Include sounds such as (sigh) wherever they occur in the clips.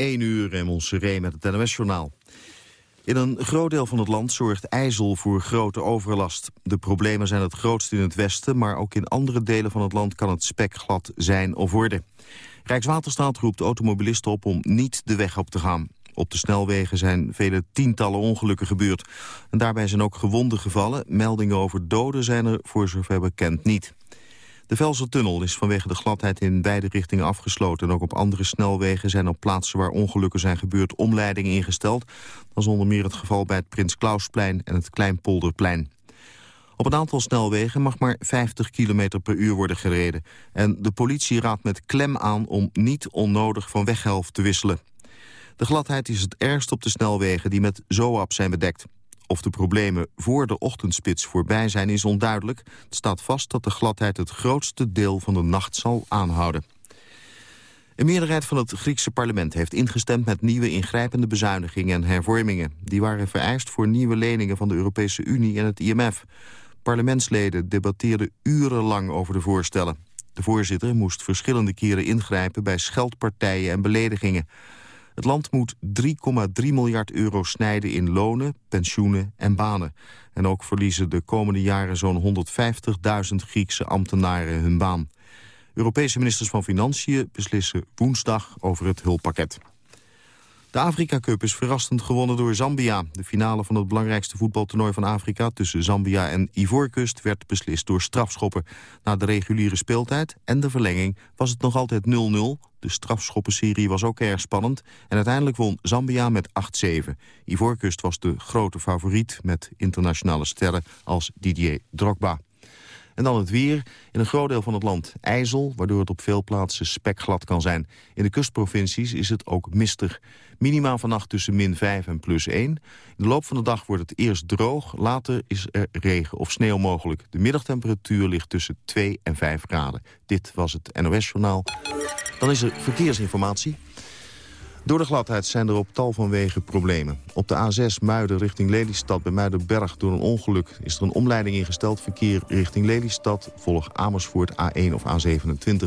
1 uur in Montserrat met het NOS-journaal. In een groot deel van het land zorgt IJssel voor grote overlast. De problemen zijn het grootst in het westen... maar ook in andere delen van het land kan het spek glad zijn of worden. Rijkswaterstaat roept automobilisten op om niet de weg op te gaan. Op de snelwegen zijn vele tientallen ongelukken gebeurd. En daarbij zijn ook gewonden gevallen. Meldingen over doden zijn er voor zover bekend niet. De Velsertunnel is vanwege de gladheid in beide richtingen afgesloten. En ook op andere snelwegen zijn op plaatsen waar ongelukken zijn gebeurd omleidingen ingesteld. Dat is onder meer het geval bij het Prins Klausplein en het Kleinpolderplein. Op een aantal snelwegen mag maar 50 km per uur worden gereden. En de politie raadt met klem aan om niet onnodig van weghelft te wisselen. De gladheid is het ergst op de snelwegen die met ZOAP zijn bedekt. Of de problemen voor de ochtendspits voorbij zijn is onduidelijk. Het staat vast dat de gladheid het grootste deel van de nacht zal aanhouden. Een meerderheid van het Griekse parlement heeft ingestemd met nieuwe ingrijpende bezuinigingen en hervormingen. Die waren vereist voor nieuwe leningen van de Europese Unie en het IMF. Parlementsleden debatteerden urenlang over de voorstellen. De voorzitter moest verschillende keren ingrijpen bij scheldpartijen en beledigingen. Het land moet 3,3 miljard euro snijden in lonen, pensioenen en banen. En ook verliezen de komende jaren zo'n 150.000 Griekse ambtenaren hun baan. Europese ministers van Financiën beslissen woensdag over het hulppakket. De Afrika Cup is verrassend gewonnen door Zambia. De finale van het belangrijkste voetbaltoernooi van Afrika... tussen Zambia en Ivoorkust werd beslist door strafschoppen. Na de reguliere speeltijd en de verlenging was het nog altijd 0-0. De strafschoppenserie was ook erg spannend. En uiteindelijk won Zambia met 8-7. Ivoorkust was de grote favoriet met internationale sterren als Didier Drogba. En dan het weer. In een groot deel van het land ijzel, waardoor het op veel plaatsen spekglad kan zijn. In de kustprovincies is het ook mistig. Minimaal vannacht tussen min 5 en plus 1. In de loop van de dag wordt het eerst droog, later is er regen of sneeuw mogelijk. De middagtemperatuur ligt tussen 2 en 5 graden. Dit was het NOS Journaal. Dan is er verkeersinformatie. Door de gladheid zijn er op tal van wegen problemen. Op de A6 Muiden richting Lelystad bij Muidenberg door een ongeluk... is er een omleiding ingesteld verkeer richting Lelystad... volg Amersfoort A1 of A27.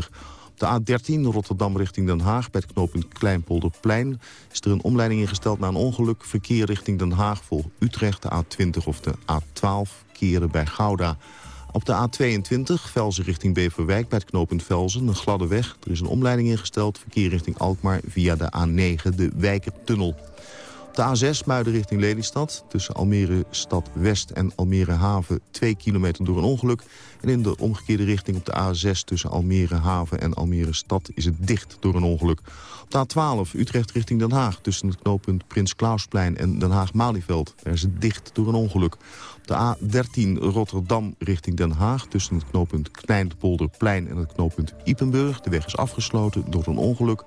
Op de A13 Rotterdam richting Den Haag bij het knooppunt Kleinpolderplein... is er een omleiding ingesteld na een ongeluk. Verkeer richting Den Haag volg Utrecht, de A20 of de A12 keren bij Gouda... Op de A22, Velzen richting Beverwijk bij het knooppunt Velzen, een gladde weg. Er is een omleiding ingesteld, verkeer richting Alkmaar via de A9, de Wijkertunnel. Op de A6, Muiden richting Lelystad, tussen Almere Stad West en Almere Haven, 2 kilometer door een ongeluk. En in de omgekeerde richting op de A6 tussen Almere Haven en Almere Stad is het dicht door een ongeluk. Op de A12 Utrecht richting Den Haag tussen het knooppunt Prins Klausplein en Den Haag-Malieveld. Daar is het dicht door een ongeluk. De A13 Rotterdam richting Den Haag tussen het knooppunt Kleinpolderplein en het knooppunt Ipenburg. De weg is afgesloten door een ongeluk.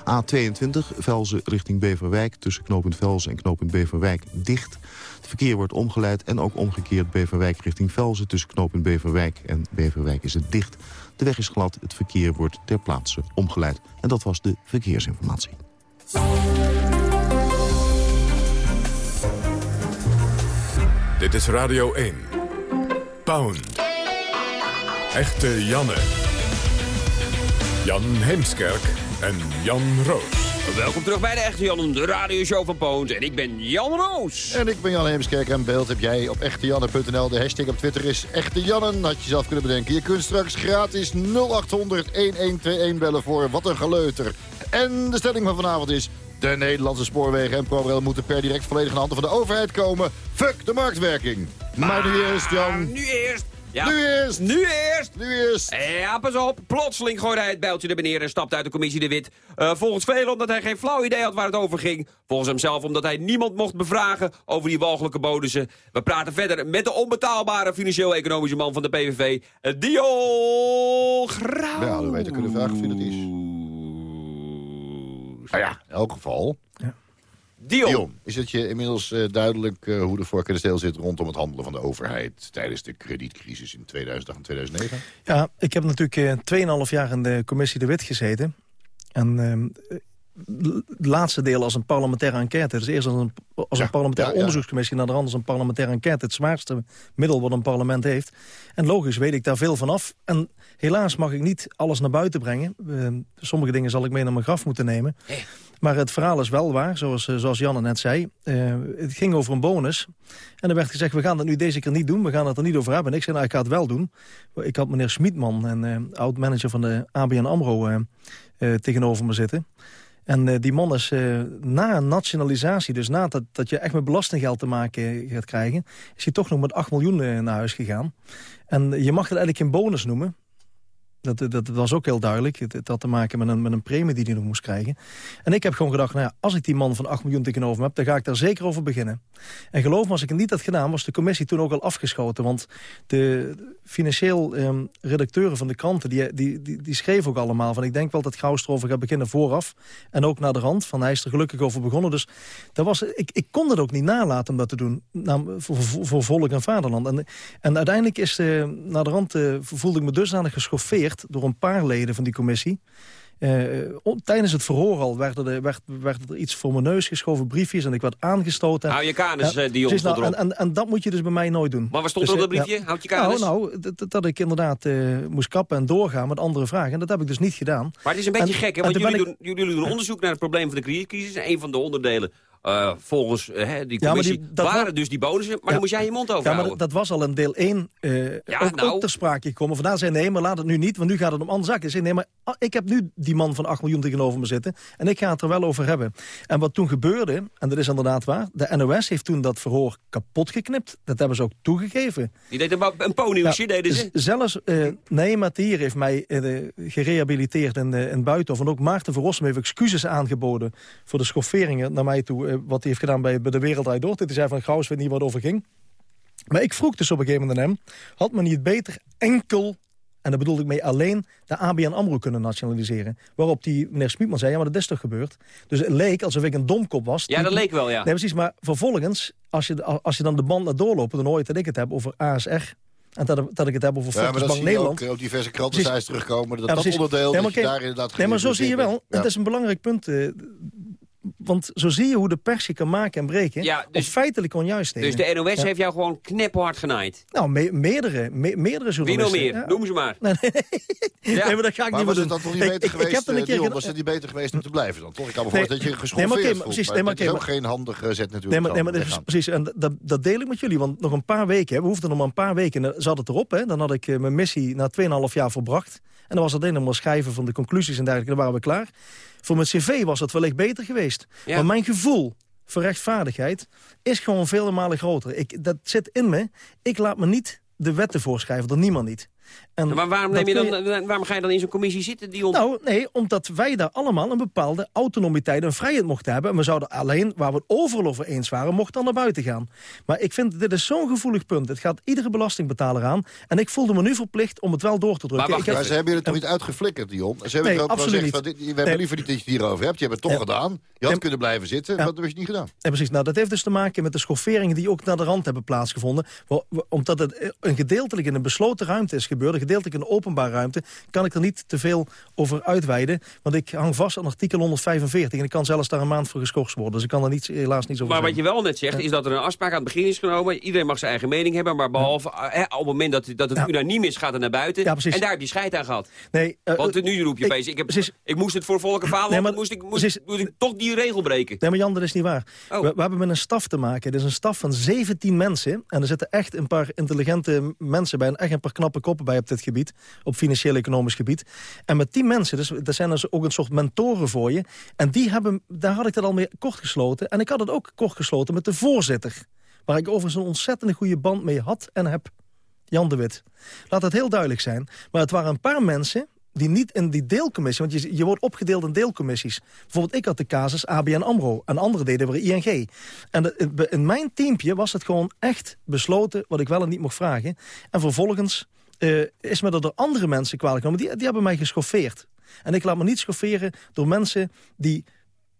A22 Velzen richting Beverwijk tussen knooppunt Velzen en knooppunt Beverwijk dicht. Het verkeer wordt omgeleid en ook omgekeerd Beverwijk richting Velzen tussen knooppunt Beverwijk en Beverwijk is het dicht. De weg is glad, het verkeer wordt ter plaatse omgeleid. En dat was de verkeersinformatie. Dit is Radio 1. Pound. Echte Janne. Jan Heemskerk en Jan Roos. Welkom terug bij de Echte Jan, de radioshow van Poont. En ik ben Jan Roos. En ik ben Jan Heemskerk en beeld heb jij op echtejanne.nl. De hashtag op Twitter is Echte Jannen, had je zelf kunnen bedenken. Je kunt straks gratis 0800-1121 bellen voor Wat een Geleuter. En de stelling van vanavond is... De Nederlandse spoorwegen en ProRail moeten per direct volledig in handen van de overheid komen. Fuck de marktwerking. Maar, nu eerst, Jan. Nu eerst. Ja. Nu eerst. Nu eerst. Nu eerst. Ja, pas op. Plotseling gooide hij het bijltje naar beneden en stapte uit de commissie De Wit. Uh, volgens velen omdat hij geen flauw idee had waar het over ging. Volgens hemzelf omdat hij niemand mocht bevragen over die walgelijke bonussen. We praten verder met de onbetaalbare financieel-economische man van de PVV, Dio Grauw. Ja, we weten kunnen vragen wie dat is. Nou ja, in elk geval. Ja. Dion. Dion. is het je inmiddels uh, duidelijk uh, hoe de vork in de steel zit... rondom het handelen van de overheid tijdens de kredietcrisis in 2008 en 2009? Ja, ik heb natuurlijk uh, 2,5 jaar in de commissie De Wit gezeten. En het laatste deel als een parlementaire enquête. Dus eerst als een, als een parlementaire ja, onderzoekscommissie... en dan anders een parlementaire enquête. Het zwaarste middel wat een parlement heeft. En logisch weet ik daar veel van af. En helaas mag ik niet alles naar buiten brengen. sommige dingen zal ik mee naar mijn graf moeten nemen. Maar het verhaal is wel waar, zoals, uh, zoals Janne net zei. Uh, het ging over een bonus. En er werd gezegd, we gaan het nu deze keer niet doen. We gaan het er niet over hebben. En ik zei, nou, ik ga het wel doen. Ik had meneer Schmiedman, een oud-manager van de ABN AMRO, tegenover me zitten. En die man is na een nationalisatie, dus na dat, dat je echt met belastinggeld te maken gaat krijgen... is hij toch nog met 8 miljoen naar huis gegaan. En je mag het eigenlijk geen bonus noemen. Dat, dat was ook heel duidelijk. Het, had te maken met een, met een premie die hij nog moest krijgen. En ik heb gewoon gedacht, nou ja, als ik die man van 8 miljoen tegenover me heb... dan ga ik daar zeker over beginnen. En geloof me, als ik het niet had gedaan... was de commissie toen ook al afgeschoten. Want de financieel ehm, redacteuren van de kranten... Die, die, die, die schreven ook allemaal van... ik denk wel dat Gauws erover gaat beginnen vooraf. En ook naar de rand. Van hij is er gelukkig over begonnen. Dus dat was, ik, ik kon het ook niet nalaten om dat te doen. Nou, voor, volk en vaderland. En, en uiteindelijk is de, naar de rand uh, voelde ik me dusdanig geschoffeerd door een paar leden van die commissie. Uh, tijdens het verhoor al werd er, werd, werd er iets voor mijn neus geschoven, briefjes... en ik werd aangestoten. Hou je kanus, ja, die jongens nou, en, en, en, dat moet je dus bij mij nooit doen. Maar wat stond dus, er op dat briefje? Houd je kanus? Nou, nou dat, dat ik inderdaad uh, moest kappen en doorgaan met andere vragen. En dat heb ik dus niet gedaan. Maar het is een beetje gek, hè? Want jullie, ik... doen, jullie doen onderzoek naar het probleem van de kredietcrisis. En een van de onderdelen uh, volgens uh, die commissie ja, die, waren dus die bonussen, maar ja, dan moest jij je mond over Ja, maar dat was al in deel 1 uh, ja, ook, nou. ook, ter sprake gekomen. Vandaar zei nee, maar laat het nu niet, want nu gaat het om andere zaken. Zei, nee, maar ah, ik heb nu die man van 8 miljoen tegenover me zitten en ik ga het er wel over hebben. En wat toen gebeurde, en dat is inderdaad waar, de NOS heeft toen dat verhoor kapot geknipt. Dat hebben ze ook toegegeven. Die deed een, een ponyhoesje, ja, deden ze? Zelfs, nee, Mathier heeft mij gerehabiliteerd in, in Buitenhof. En ook Maarten Verrossum heeft excuses aangeboden voor de schofferingen naar mij toe wat hij heeft gedaan bij, bij de Wereld Draait Door. Hij zei van Gauws weet niet wat over ging. Maar ik vroeg dus op een gegeven moment aan hem... had men niet beter enkel, en daar bedoelde ik mee alleen... de ABN AMRO kunnen nationaliseren? Waarop die meneer Smietman zei, ja, maar dat is toch gebeurd? Dus het leek alsof ik een domkop was. Ja, dat leek wel, ja. Nee, precies, maar vervolgens, als je, als je dan de band naar doorlopen... dan hoor je dat ik het heb over ASR... En dat, dat ik het heb over Volksbank ja, Nederland. Ook, op diverse kranten terugkomen. Dat, ja, dat onderdeel maar, dat daar inderdaad Nee, maar zo zie je wel. Het is een belangrijk punt. Uh, want zo zie je hoe de pers je kan maken en breken. Ja, dus, of feitelijk onjuist Dus de NOS heeft jou gewoon knephard genaaid? Nou, meerdere, me meerdere journalisten. Wie nog meer? Ja. Noem ze maar. (laughs) Nee, nee. ja. nee maar dat ga ik maar niet meer doen. was het dan toch niet beter ik, geweest, ik heb een keer Dion, was het niet beter geweest om te blijven dan? Toch? Ik kan me voorstellen dat je geschoffeerd nee, maar, precies, nee, maar, dat is ook geen handige zet natuurlijk. Nee, maar, nee, maar dat is, precies, en dat, dat deel ik met jullie. Want nog een paar weken, hè, we hoefden nog maar een paar weken, en zat het erop. Hè, dan had ik uh, mijn missie na 2,5 jaar volbracht. En dan was het alleen nog maar schrijven van de conclusies en dergelijke. Dan waren we klaar. Voor mijn cv was het wellicht beter geweest. Maar mijn gevoel voor rechtvaardigheid is gewoon vele malen groter. Ik, dat zit in me. Ik laat me niet de wetten voorschrijven, door niemand niet. En maar waarom, neem je dan, waarom ga je dan in zo'n commissie zitten? Die Nou, nee, omdat wij daar allemaal een bepaalde autonomiteit en vrijheid mochten hebben. En we zouden alleen, waar we het overal over eens waren, mochten dan naar buiten gaan. Maar ik vind, dit is zo'n gevoelig punt. Het gaat iedere belastingbetaler aan. En ik voelde me nu verplicht om het wel door te drukken. Maar, maar ze hebben je toch niet uitgeflikkerd, Dion? Ze hebben nee, ook absoluut gezegd, van, we hebben liever niet dat je het hierover hebt. Je hebt het toch gedaan. Je had kunnen blijven zitten. Wat heb je niet gedaan? Ja, precies. Nou, dat heeft dus te maken met de schofferingen die ook naar de rand hebben plaatsgevonden. Omdat het een gedeeltelijk in een besloten ruimte is gebeurd. Een gedeeltelijk in een openbare ruimte... kan ik er niet te veel over uitweiden. Want ik hang vast aan artikel 145... en ik kan zelfs daar een maand voor geschorst worden. Dus ik kan er niet, helaas niet over Maar wat je wel net zegt, is dat er een afspraak aan het begin is genomen. Iedereen mag zijn eigen mening hebben, maar behalve eh, op het moment dat, dat het ja. unaniem is... gaat het naar buiten. Ja, en daar heb je scheid aan gehad. Nee, uh, Want nu roep je opeens... Ik, heb, precies, ik moest het voor volk falen, nee, maar, moest, ik, moest, moest, ik toch die regel breken. Nee, maar Jan, dat is niet waar. Oh. We, we, hebben met een staf te maken. Het is een staf van 17 mensen. En er zitten echt een paar intelligente mensen bij... en echt een paar knappe koppen bij op dit gebied. Op financiële economisch gebied. En met die mensen, dus, dat zijn dus ook een soort mentoren voor je. En die hebben, daar had ik het al mee kort gesloten. En ik had het ook kort gesloten met de voorzitter. Waar ik overigens een ontzettend goede band mee had en heb. Jan de Wit. Laat het heel duidelijk zijn. Maar het waren een paar mensen die niet in die deelcommissie... want je, je wordt opgedeeld in deelcommissies. Bijvoorbeeld ik had de casus ABN AMRO. En anderen deden we ING. En in mijn teampje was het gewoon echt besloten... wat ik wel en niet mocht vragen. En vervolgens uh, is me dat door andere mensen kwalijk genomen. Die, die hebben mij geschoffeerd. En ik laat me niet schofferen door mensen die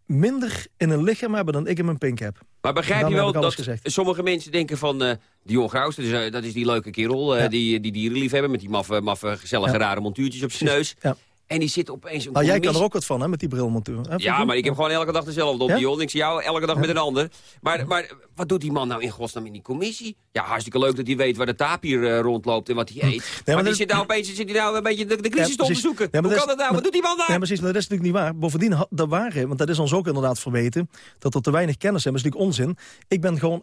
minder in een lichaam hebben dan ik in mijn pink heb. Maar begrijp je wel dat sommige mensen denken van... Uh, Dion Graus, dat is, uh, dat is die leuke kerel, uh, ja. die, die dierenlief hebben... met die maffe, maffe gezellige rare montuurtjes op zijn neus. Ja. En die zit opeens een Nou, jij kan er ook wat van, hè, met die brilmontuur. hè, Ja, maar ik heb gewoon elke dag dezelfde op, Ja? Dion. Ik zie jou elke dag met een ander. Maar, maar wat doet die man nou in godsnaam in die commissie? Ja, hartstikke leuk dat hij weet waar de tapier eh, rondloopt en wat hij eet. maar, maar die dat- zit nou opeens zit hij nou een beetje de, de crisis Ja, te onderzoeken. Ja, Hoe dat kan dat nou? Wat doet die man nou? Nee, precies, maar dat is natuurlijk niet waar. Bovendien, de waarheid, want dat is ons ook inderdaad verweten... dat er te weinig kennis hebben, dat is natuurlijk onzin. Ik ben gewoon,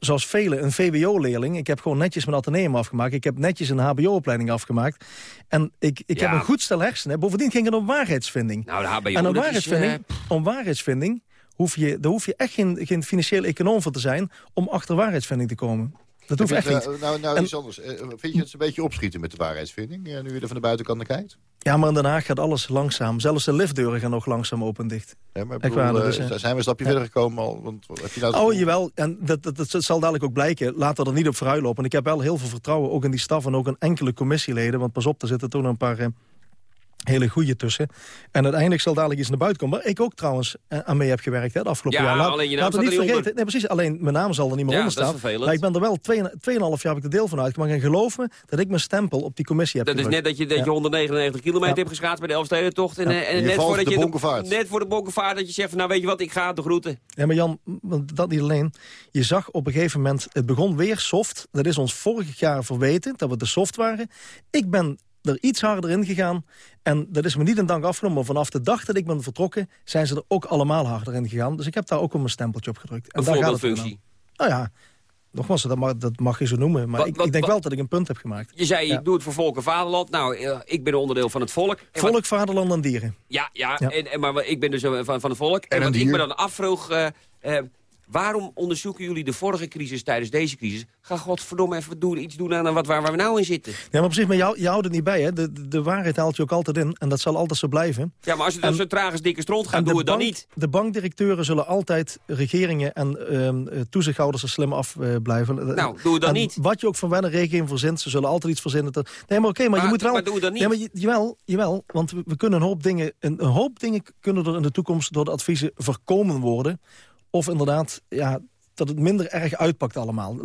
zoals velen, een VWO-leerling. Ik heb gewoon netjes mijn ateneum afgemaakt. Ik heb netjes een hbo-opleiding afgemaakt. En ik, ik Ja. heb een goed stel hersenen. Bovendien ging het om waarheidsvinding. Nou, de HBO, en om is, waarheidsvinding, eh, om waarheidsvinding hoef je, daar hoef je echt geen, geen financieel econoom voor te zijn... om achter waarheidsvinding te komen. Dat hoeft echt niet. Eh, nou, nou En- iets anders. Eh, vind je het een beetje opschieten met de waarheidsvinding, nu je er van de buitenkant naar kijkt? Ja, maar in Den Haag gaat alles langzaam. Zelfs de liftdeuren gaan nog langzaam open en dicht. Ja, maar bedoel, waar, zijn we een stapje verder gekomen al? Want, heb je nou Oh, jawel. En dat, dat, dat zal dadelijk ook blijken. Laten we er niet op vooruit lopen. En ik heb wel heel veel vertrouwen, ook in die staf... en ook in enkele commissieleden. Want pas op, er zitten toch nog een paar... hele goede tussen. En uiteindelijk zal dadelijk iets naar buiten komen. Waar ik ook trouwens eh, aan mee heb gewerkt hè, het afgelopen Ja, jaar. Laat, alleen je naam niet er vergeten. Nee, precies. Alleen mijn naam zal er niet meer Ja, onder dat is staan. vervelend. Maar ik ben er wel 2,5 jaar heb ik er deel van uitgemaakt. En geloof me dat ik mijn stempel op die commissie heb Dat is net dat je, dat je Ja. 199 kilometer Ja. hebt geschaatst bij de Elfstedentocht. En, Ja. eh, en Je net, voordat de je bonkenvaart. net voor de bonkenvaart dat je zegt van nou weet je wat, ik ga de groeten. Ja, maar Jan, want dat niet alleen. Je zag op een gegeven moment, het begon weer soft. Dat is ons vorig jaar verweten, dat we de soft waren. Ik ben er iets harder in gegaan. En dat is me niet een dank afgenomen. Maar vanaf de dag dat ik ben vertrokken, zijn ze er ook allemaal harder in gegaan. Dus ik heb daar ook wel mijn stempeltje op gedrukt. En Een daar gaat het voorbeeldfunctie. Nou ja, nogmaals, dat mag, dat mag je zo noemen. Maar Wat- ik, wat- ik denk wat- wel dat ik een punt heb gemaakt. Je zei, Ja. ik doe het voor volk en vaderland. Nou, eh, ik ben een onderdeel van het volk. En wat- Volk, vaderland en dieren. Ja, ja, Ja. En, en, maar ik ben dus van, van het volk. En, een wat ik me dan afvroeg... eh, eh, waarom onderzoeken jullie de vorige crisis tijdens deze crisis? Ga godverdomme even doen, iets doen aan wat, waar, waar we nou in zitten. Ja, maar precies, maar jou, je houdt het niet bij. Hè? De, de, de waarheid haalt je ook altijd in. En dat zal altijd zo blijven. Ja, maar als je dan zo tragisch dikke stront gaat, En doe de het dan niet. De bankdirecteuren zullen altijd regeringen en ehm, eh, toezichthouders er slim af eh, blijven. Nou, doe het dan En niet. Wat je ook van welke rekening verzint, ze zullen altijd iets verzinnen. te- Nee, maar oké, maar, Maar- je moet wel... maar doe dan niet. Nee, maar je- jawel, jawel, want we, we kunnen een hoop dingen... Een, een hoop dingen kunnen er in de toekomst door de adviezen voorkomen worden. Of inderdaad, ja, dat het minder erg uitpakt allemaal.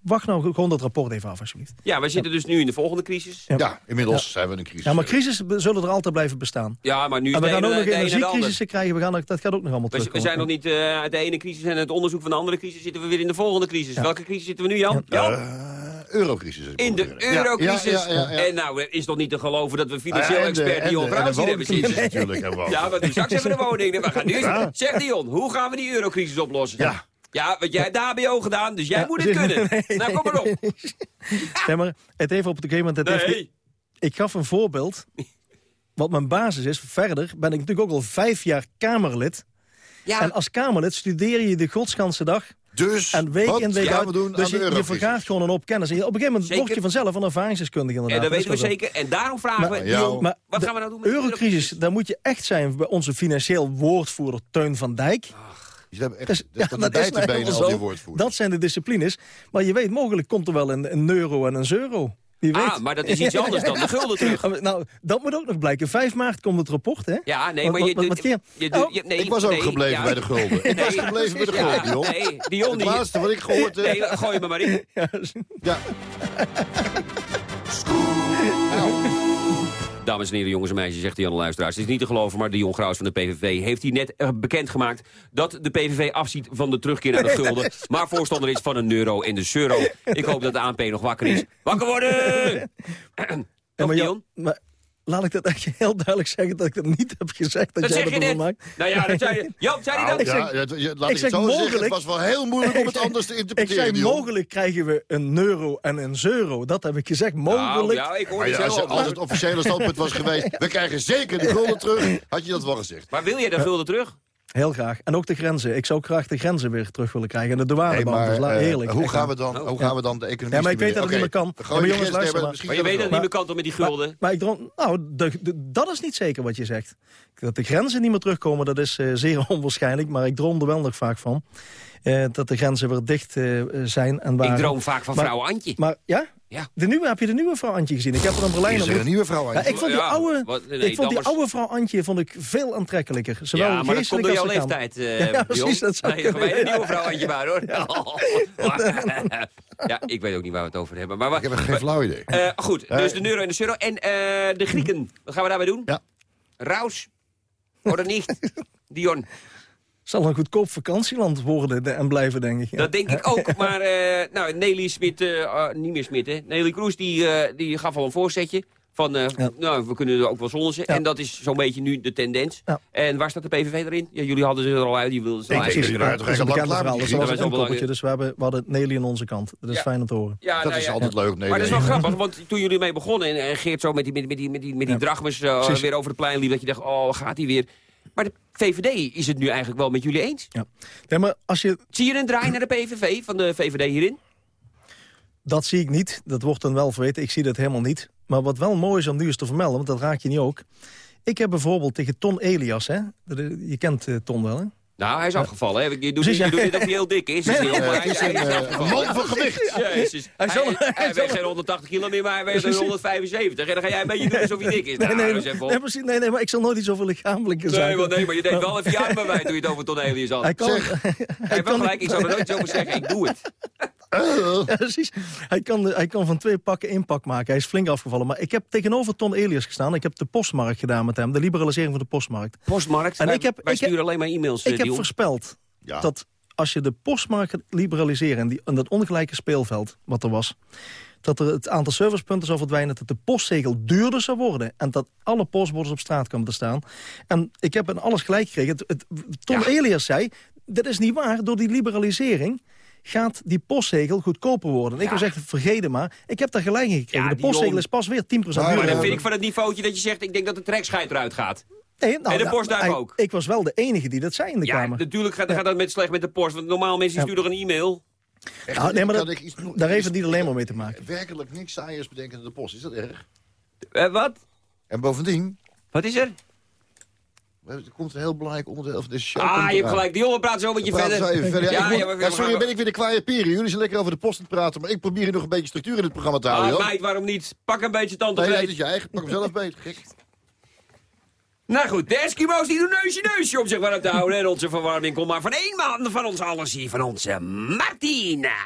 Wacht nou gewoon dat rapport even af, alsjeblieft. Ja, we zitten dus nu in de volgende crisis. Ja. Ja, inmiddels zijn we in een crisis. Ja, maar crisis zullen er altijd blijven bestaan. Ja, maar nu is En we de gaan ook nog energiecrisissen krijgen. We gaan, ook- dat gaat ook nog allemaal We, terug. we zijn nog niet eh, uit de ene crisis en het onderzoek van de andere crisis zitten we weer in de volgende crisis. Welke crisis zitten we nu, Jan? Jan? Eh, eurocrisis. in de eurocrisis. En nou, is toch niet te geloven dat we Ah, financieel de- expert Dion de- de hier hebben zitten. (laughs) hebben we. Ja, nu straks even de woning. We gaan nu Zeg Dion, hoe gaan we die eurocrisis oplossen? Ja. Ja, want jij hebt de HBO gedaan, dus jij moet het kunnen. (laughs) Nou, kom maar op. (laughs) Nee, maar het even op het gegeven moment... Het heeft, Nee. ik gaf een voorbeeld. Wat mijn basis is. Verder ben ik natuurlijk ook al vijf jaar Kamerlid. Ja, En als Kamerlid studeer je de godsganse dag. Dus, En week wat in, week gaan uit. we doen dus aan de je, vergaart gewoon een hoop kennis. En op een gegeven moment Zeker. word je vanzelf een ervaringsdeskundige inderdaad. en dat Dat weten we is zeker. En daarom vragen Maar- we, Ja, Dion, Maar wat de gaan we nou doen met de eurocrisis, daar moet je echt zijn bij onze financieel woordvoerder Teun van Dijk. Je hebt echt, Dus, dat, dat, dat bijt nou al die. Dat zijn de disciplines. Maar je weet, mogelijk komt er wel een, een euro en een euro. Wie weet. Ah, maar dat is iets (laughs) anders dan de gulden terug. Nou, dat moet ook nog blijken. 5 maart komt het rapport, hè? Ja, nee, maar je... wat- wat- doet- wat- je Oh, je- nee, ik was ook nee, gebleven ja. bij de gulden. Ik was Nee, gebleven bij de ja, gulden, Dion. Nee, Dion, Het die- laatste wat ik gehoord heb. Nee, gooi me maar in. (laughs) Ja. (laughs) Dames en heren, jongens en meisjes, zegt Jan Luisteraars. Het is niet te geloven, maar Dion Graus van de PVV heeft hier net eh, bekendgemaakt... dat de PVV afziet van de terugkeer naar de gulden... (laughs) maar voorstander is van een euro en de euro. Ik hoop dat de ANP nog wakker is. Wakker worden! Ja, Jan- maar laat ik dat echt heel duidelijk zeggen dat ik dat niet heb gezegd. Dat, Dat jij zeg je dat net. maakt. Nou ja, dat zei je. (laughs) Jan, zei hij Nou, dat? ja, ja, ja, laat ik ik, zeg het zo zeggen. Het mogelijk- was wel heel moeilijk om het (laughs) anders te Ik interpreteren, zei, Dion. mogelijk krijgen we een euro en een euro. Dat heb ik gezegd, Nou, mogelijk. ja, ik hoor Maar het ja, als, het officiële standpunt was geweest... (laughs) we krijgen zeker de gulden terug, had je dat wel gezegd. Maar wil jij de gulden terug? Heel graag. En ook de grenzen. Ik zou graag de grenzen weer terug willen krijgen. En de Hey, douaneband. maar, dus eh, heerlijk. hoe, gaan we dan, Oh. hoe gaan we dan de economie Ja, maar ik weet dat het niet meer kan. Ja, maar jongens, luister maar. je weet dat het niet meer kan toch met die gulden? Maar ik droom, nou, de, de- dat is niet zeker wat je zegt. Dat de grenzen niet meer terugkomen, dat is eh, zeer (laughs) onwaarschijnlijk. Maar ik droom er wel nog vaak van. eh, dat de grenzen weer dicht eh, zijn. En waar, Ik droom vaak van Maar- vrouw Antje. Maar ja? Ja. De nieuwe, heb je de nieuwe vrouw Antje gezien? Ik heb er een Berlijn Is er een nieuwe vrouw aan? Ja, ik vond die, Ja, oude, wat- nee, ik vond die oude vrouw Antje vond ik veel aantrekkelijker. Zowel Ja, maar dat komt geestelijk door jouw leeftijd, eh Ja, (laughs) precies, dat zou nee, kunnen. een nieuwe vrouw Antje maar, hoor. (laughs) Ja, ik weet ook niet waar we het over hebben. Maar, Ik heb geen flauw idee. Eh, goed, dus de euro en de euro. En eh, de Grieken, wat gaan we daarbij doen? Ja. Raus? Oder niet? (laughs) Dion, zal een goedkoop vakantieland worden de- en blijven, denk ik. Ja. dat denk ik ook. (laughs) Maar eh, nou, Nelly Smit, eh, ah, niet meer Smit, hè? Nelly Kroes, die, eh, die gaf al een voorzetje. Van, eh, Ja. nou, we kunnen er ook wel zonder. En dat is zo'n beetje nu de tendens. Ja. En waar staat de PVV erin? Ja, jullie hadden ze er al uit, die wilden ze al uit. dat een. Dus die dat was een inkoppertje. Dus we, hebben, we hadden Nelly aan onze kant. Dat is Ja. fijn om te horen. Ja, Dat nou is ja, altijd leuk. Nee, Maar dat is wel (laughs) grappig, want toen jullie mee begonnen... en, Geert zo met die, met die, met die, met die Ja. drachmes weer over het plein liep... dat je dacht, oh, gaat hij weer. Maar de VVD is het nu eigenlijk wel met jullie eens. Ja. Nee, maar als je, Zie je een draai naar de PVV van de VVD hierin? dat zie ik niet. Dat wordt dan wel verweten. Ik zie dat helemaal niet. Maar wat wel mooi is om nu eens te vermelden, want dat raak je niet ook. Ik heb bijvoorbeeld tegen Ton Elias, hè? Je kent eh, Ton wel, hè? Nou, hij is afgevallen. Hè? Je doet, Precies, je doet of hij heel dik is. is niet, maar hij- een, is een man van gewicht. Jezus. Hij, weegt geen 180 kilo meer, maar hij weegt 175. En dan ga jij een beetje doen alsof hij dik is. Nou, nee, op. nee, precies, nee, nee, maar ik zal nooit iets over lichamelijke Nee, zaken. wel, nee, maar je deed wel even je arm bij mij toen je het over Ton Elias had. Hij kan, Zeg. (laughs) Hij heeft wel gelijk, ik zou er nooit iets over zeggen. Ik doe het. (laughs) Ja, precies. Hij kan, hij kan van twee pakken één pak maken. Hij is flink afgevallen. Maar ik heb tegenover Ton Elias gestaan. Ik heb de postmarkt gedaan met hem. De liberalisering van de postmarkt. Postmarkt. En wij, ik heb- wij ik heb- sturen alleen maar e-mails, eh, ik heb Dion. voorspeld Ja. dat als je de postmarkt gaat liberaliseren... en, die, en dat ongelijke speelveld wat er was... dat er het aantal servicepunten zou verdwijnen... dat de postzegel duurder zou worden... en dat alle postborders op straat komen te staan. En ik heb in alles gelijk gekregen. Het, het, Tom Ja. Elias zei, dat is niet waar. Door die liberalisering gaat die postzegel goedkoper worden. En ik wil zeggen, vergeet het maar. Ik heb daar gelijk in gekregen. Ja, de postzegel is pas weer 10% Maar duurder. Maar dan Ja, vind ik van het niveautje dat je zegt... ik denk dat de trekschijt eruit gaat. Nee, nou, En de nou, postduif hij- ook. Ik was wel de enige die dat zei in de Ja, Kamer. natuurlijk gaat, Ja. gaat dat met slecht met de post. Want normaal mensen Ja. sturen een e-mail. Echt, Nou, nee, maar dat- ik iets- daar heeft het niet alleen maar mee te maken. Werkelijk niks saaiers bedenken dan de post. Is dat erg? Eh, wat? En bovendien, Wat is er? er komt een heel belangrijk onderdeel van deze show. Ah, je hebt gelijk. Die jongen praat zo met je verder. zo even verder. Ja, Ja, moet- ja, sorry, ben ik weer de kwaaie peren. Jullie zijn lekker over de post het praten, maar ik probeer hier nog een beetje structuur in het programma te houden. Ah, meid, waarom niet? Pak een beetje tante Nee, dat is je eigen. Pak hem zelf beter, gek. Nou goed, de Eskimo's die doen neusje neusje om zich warm te houden. En onze verwarming komt maar van één man van ons alles hier, van onze Martina.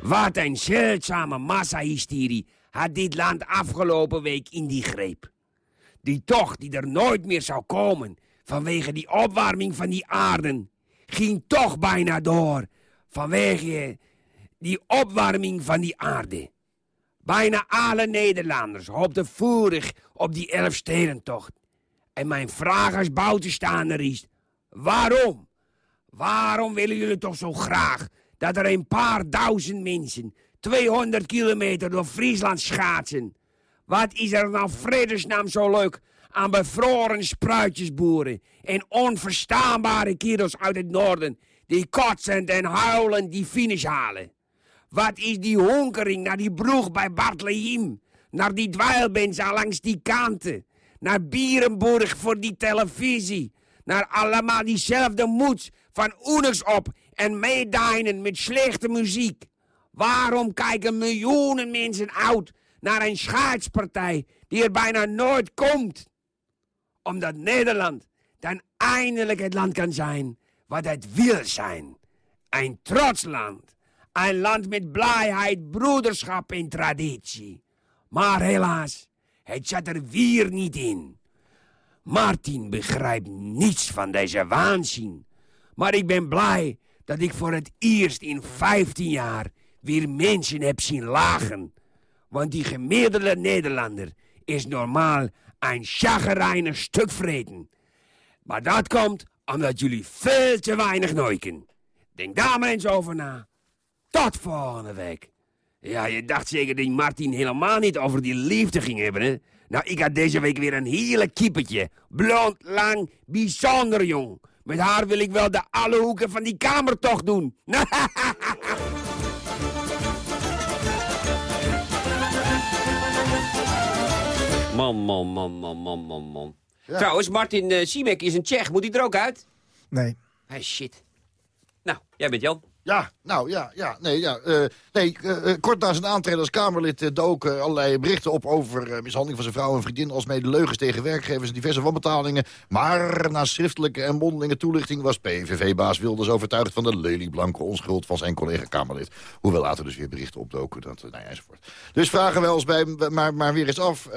Wat een zeldzame massahysterie had dit land afgelopen week in die greep. Die tocht die er nooit meer zou komen vanwege die opwarming van die aarden, ging toch bijna door vanwege die opwarming van die aarde. Bijna alle Nederlanders hoopten vurig op die Elfstedentocht. En mijn vraag als buitenstaander is, waarom? Waarom willen jullie toch zo graag dat er een paar duizend mensen 200 kilometer door Friesland schaatsen? Wat is er nou vredesnaam zo leuk aan bevroren spruitjesboeren en onverstaanbare kerels uit het noorden die kotsend en huilend die finish halen? Wat is die honkering naar die broeg bij Bartlehem? Naar die dweilbenza langs die kanten? Naar Bierenburg voor die televisie? Naar allemaal diezelfde moeds van oeners op en meedijnen met slechte muziek? Waarom kijken miljoenen mensen uit naar een schaatspartij die er bijna nooit komt? Omdat Nederland dan eindelijk het land kan zijn wat het wil zijn. Een trots land. Een land met blijheid, broederschap en traditie. Maar helaas, het zat er weer niet in. Martin begrijpt niets van deze waanzin. Maar ik ben blij dat ik voor het eerst in 15 jaar weer mensen heb zien lachen. Want die gemiddelde Nederlander is normaal een chagrijnig stuk vreten. Maar dat komt omdat jullie veel te weinig neuken. Denk daar maar eens over na. Tot volgende week. Ja, je dacht zeker dat Martin helemaal niet over die liefde ging hebben, hè? Nou, ik had deze week weer een heerlijk kippetje. Blond, lang, bijzonder jong. Met haar wil ik wel de alle hoeken van die kamer toch doen. (laughs) Man, man, man, man, man, man, man. Trouwens, Martin uh, Siemek is een Tsjech. Moet hij er ook uit? Nee. Hey, shit. Nou, jij bent Jan. Ja, nou ja, ja, nee, ja. eh, nee eh, eh, kort na zijn aantreden als Kamerlid uh, allerlei berichten op over mishandeling van zijn vrouw en vriendin, als mede leugens tegen werkgevers en diverse wanbetalingen. Maar na schriftelijke en mondelinge toelichting was PVV-baas Wilders overtuigd van de lelieblanke onschuld van zijn collega Kamerlid. Hoewel later dus weer berichten opdoken, dat, nou ja, enzovoort. Dus vragen we ons bij, maar, maar weer eens af,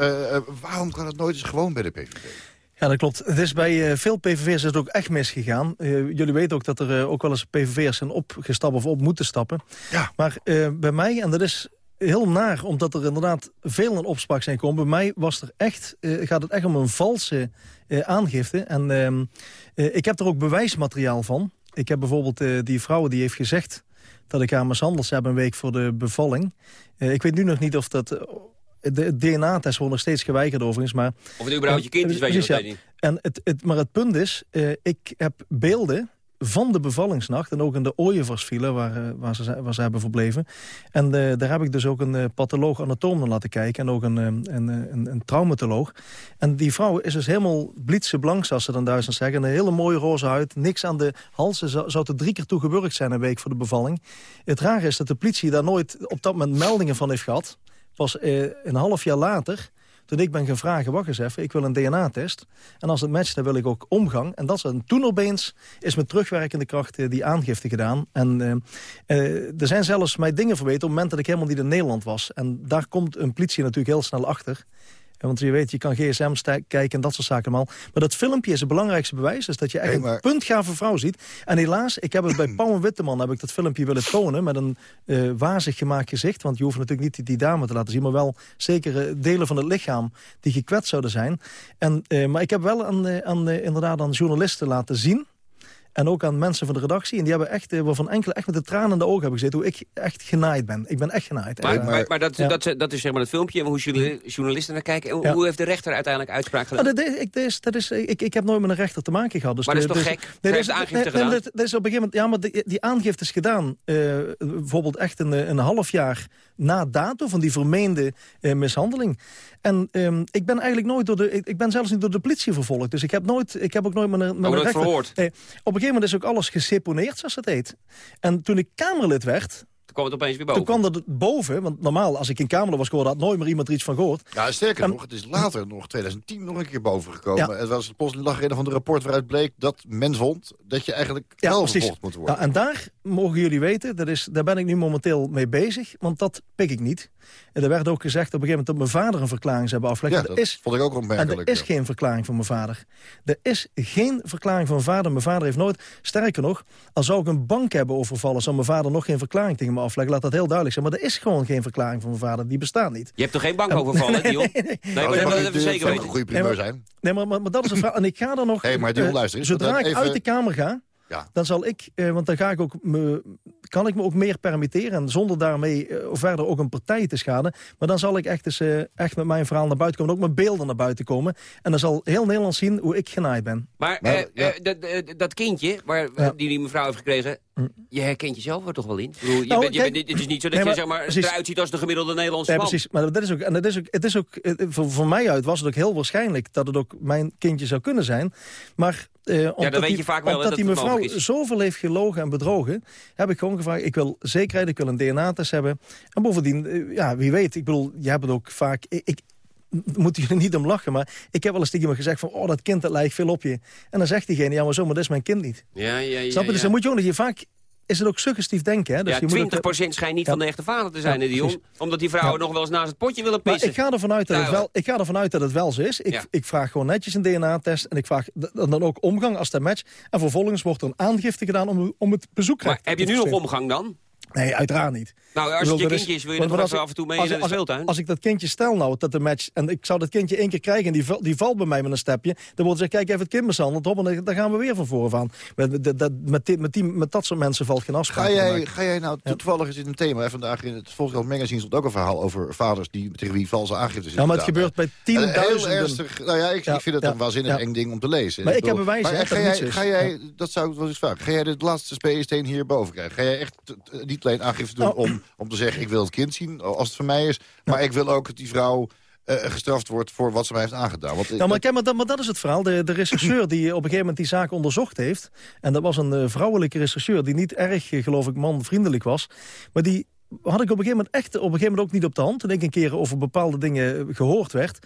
waarom kan het nooit eens gewoon bij de PVV? Ja, dat klopt. Het is bij uh, veel PVV'ers is het ook echt misgegaan. Uh, jullie weten ook dat er uh, ook wel eens PVV'ers zijn opgestapt of op moeten stappen. Ja. Maar bij mij, en dat is heel naar, omdat er inderdaad veel in opspraak zijn gekomen. Bij mij was er echt, gaat het echt om een valse aangifte. En ehm, ik heb er ook bewijsmateriaal van. Ik heb bijvoorbeeld die vrouw die heeft gezegd dat ik haar mishandeld heb een week voor de bevalling. ik weet nu nog niet of dat de DNA-test wordt nog steeds geweigerd overigens. Maar, of het überhaupt je kind is, weet je niet. En het, het, maar het punt is, uh, ik heb beelden van de bevallingsnacht... en ook in de ooievaarsfile waar, uh, waar, ze, waar ze hebben verbleven. En uh, daar heb ik dus ook een uh, patholoog anatoom naar laten kijken... en ook een, een, een, een, traumatoloog. En die vrouw is dus helemaal blitse zoals ze dan Duitsers zeggen. Een hele mooie roze huid, niks aan de hals. Ze zou, zou er drie keer toe gewurgd zijn een week voor de bevalling. Het rare is dat de politie daar nooit op dat moment meldingen van heeft gehad... Pas eh, een half jaar later, toen ik ben gaan vragen... wacht eens even, ik wil een DNA-test. En als het matcht, dan wil ik ook omgang. En dat is een toen opeens is met terugwerkende kracht eh, die aangifte gedaan. En eh, er zijn zelfs mij dingen verweten... op het moment dat ik helemaal niet in Nederland was. En daar komt een politie natuurlijk heel snel achter... Want je weet, je kan gsm's kijken en dat soort zaken allemaal. Maar dat filmpje is het belangrijkste bewijs. Dus dat je echt hey, maar... een puntgave vrouw ziet. En helaas, ik heb het bij (clears throat) Paul Witteman heb ik dat filmpje willen tonen... met een uh, wazig gemaakt gezicht. Want je hoeft natuurlijk niet die, die dame te laten zien... maar wel zekere delen van het lichaam die gekwetst zouden zijn. En, uh, maar ik heb wel aan, uh, aan, inderdaad aan journalisten laten zien en ook aan mensen van de redactie. En die hebben echt, eh, waarvan enkele echt met de tranen in de ogen hebben gezeten. Hoe ik echt genaaid ben. Ik ben echt genaaid. Maar, maar, maar dat, dat, dat, is zeg maar het filmpje. En hoe journalisten naar kijken. En hoe heeft de rechter uiteindelijk uitspraak gedaan? Nou, dat is, ik, dat is, dat is, ik, ik heb nooit met een rechter te maken gehad. Dus maar dat is toch dus, gek? Nee, heeft aangifte gedaan? dat, is op een gegeven moment, ja, maar die, die aangifte is gedaan. Uh, bijvoorbeeld echt een, een half jaar na dato van die vermeende uh, mishandeling. En um, ik ben eigenlijk nooit door de... Ik, ik, ben zelfs niet door de politie vervolgd. Dus ik heb, nooit, ik heb ook nooit met een, met een rechter... verhoord? Nee, op een gegeven moment is ook alles geseponeerd, zoals dat heet. En toen ik Kamerlid werd... Toen kwam het opeens weer boven. Toen kwam het boven, want normaal als ik in Kamerlid was geworden... had nooit meer iemand er iets van gehoord. Ja, sterker en, nog, het is later, nog 2010, nog een keer boven gekomen. Ja. Het was het lag een van de rapport waaruit bleek dat men vond... dat je eigenlijk ja, wel moet worden. Ja, en daar mogen jullie weten, dat is, daar ben ik nu momenteel mee bezig... want dat pik ik niet. En er werd ook gezegd op een gegeven moment dat mijn vader een verklaring zou hebben afgelegd. Ja, dat is, vond ik ook opmerkelijk. En er is geen verklaring van mijn vader. Er is geen verklaring van mijn vader. Mijn vader heeft nooit... Sterker nog, als zou ik een bank hebben overvallen... zou mijn vader nog geen verklaring tegen me afleggen. Laat dat heel duidelijk zijn. Maar er is gewoon geen verklaring van mijn vader. Die bestaat niet. Je hebt toch geen bank overvallen, nee? Nee, nee, nee. nee, maar dat, dat zeker weten. een goede primeur zijn. Nee, maar, maar, maar, dat is een vraag. En ik ga er nog... Hey, maar Dion, luister, zodra ik even... uit de kamer ga... Ja. Dan zal ik, eh, want dan ga ik ook me, kan ik me ook meer permitteren. En zonder daarmee uh, verder ook een partij te schaden. Maar dan zal ik echt, eens, uh, echt met mijn verhaal naar buiten komen. Ook met beelden naar buiten komen. En dan zal heel Nederland zien hoe ik genaaid ben. Maar, maar ja. dat, dat kindje, waar, ja. die die mevrouw heeft gekregen... Je herkent jezelf er toch wel in? Bedoel, je nou, bent, je bent, het is niet zo dat nee, maar, je zeg maar, precies, eruit ziet als de gemiddelde Nederlandse nee, man. Precies, maar dat is ook, en dat is ook, het is ook voor, voor mij uit was het ook heel waarschijnlijk... dat het ook mijn kindje zou kunnen zijn. Maar uh, ja, dat weet je die, vaak wel. Omdat die mevrouw zoveel heeft gelogen en bedrogen... heb ik gewoon gevraagd, ik wil zekerheid, ik wil een DNA-test hebben. En bovendien, uh, ja, wie weet, ik bedoel, je hebt het ook vaak... Ik, ik moet er niet om lachen, maar ik heb wel eens tegen iemand gezegd van... oh, dat kind dat lijkt veel op je. En dan zegt diegene, ja, maar zo, maar dat is mijn kind niet. Ja, ja, ja. Snap je? Dus dan moet je ook nog je vaak is het ook suggestief denken. Hè? Dus ja, je 20 procent schijnt niet ja. van de echte vader te zijn, ja, Dion. Omdat die vrouwen nog wel eens naast het potje willen pissen. Maar ik ga ervan uit dat, het, wel, ik ga ervan uit dat het wel zo is. Ik, ik vraag gewoon netjes een DNA-test. En ik vraag dan ook omgang als dat match. En vervolgens wordt er een aangifte gedaan om, om het bezoek Maar heb je nu nog omgang dan? Nee, uiteraard niet. Nou, als het je kindje is, wil je nog als, af en toe mee als, in de speeltuin? Als ik dat kindje stel nou, dat de match... en ik zou dat kindje één keer krijgen en die, die valt bij mij met een stepje... dan wordt ze kijk even het kind mishandeld op... en dan gaan we weer van voren van. Met, dat, met, die, met, die, met dat soort mensen valt geen afspraak. Ga jij, ga jij nou, toevallig is dit een thema... vandaag in het Volkskrant Magazine stond ook een verhaal over vaders... die tegen wie valse aangifte zitten. Ja, maar het gebeurt bij tienduizenden. Heel ernstig. Nou ja, ik, ja, ik vind het een waanzinnig eng ding om te lezen. Maar ik, heb bewijs, maar ga, jij, ga jij, dat zou ik wel eens vragen... ga jij dit laatste speelsteen hierboven krijgen? Ga jij echt niet alleen aangifte doen om om te zeggen, ik wil het kind zien, als het van mij is. Maar ik wil ook dat die vrouw eh, gestraft wordt voor wat ze mij heeft aangedaan. Want, nou, maar, kijk, maar, dat, maar dat is het verhaal. De, de rechercheur die op een gegeven moment die zaak onderzocht heeft... en dat was een uh, vrouwelijke rechercheur die niet erg, geloof ik, manvriendelijk was... maar die had ik op een gegeven moment echt op een gegeven moment ook niet op de hand... toen ik een keer over bepaalde dingen gehoord werd...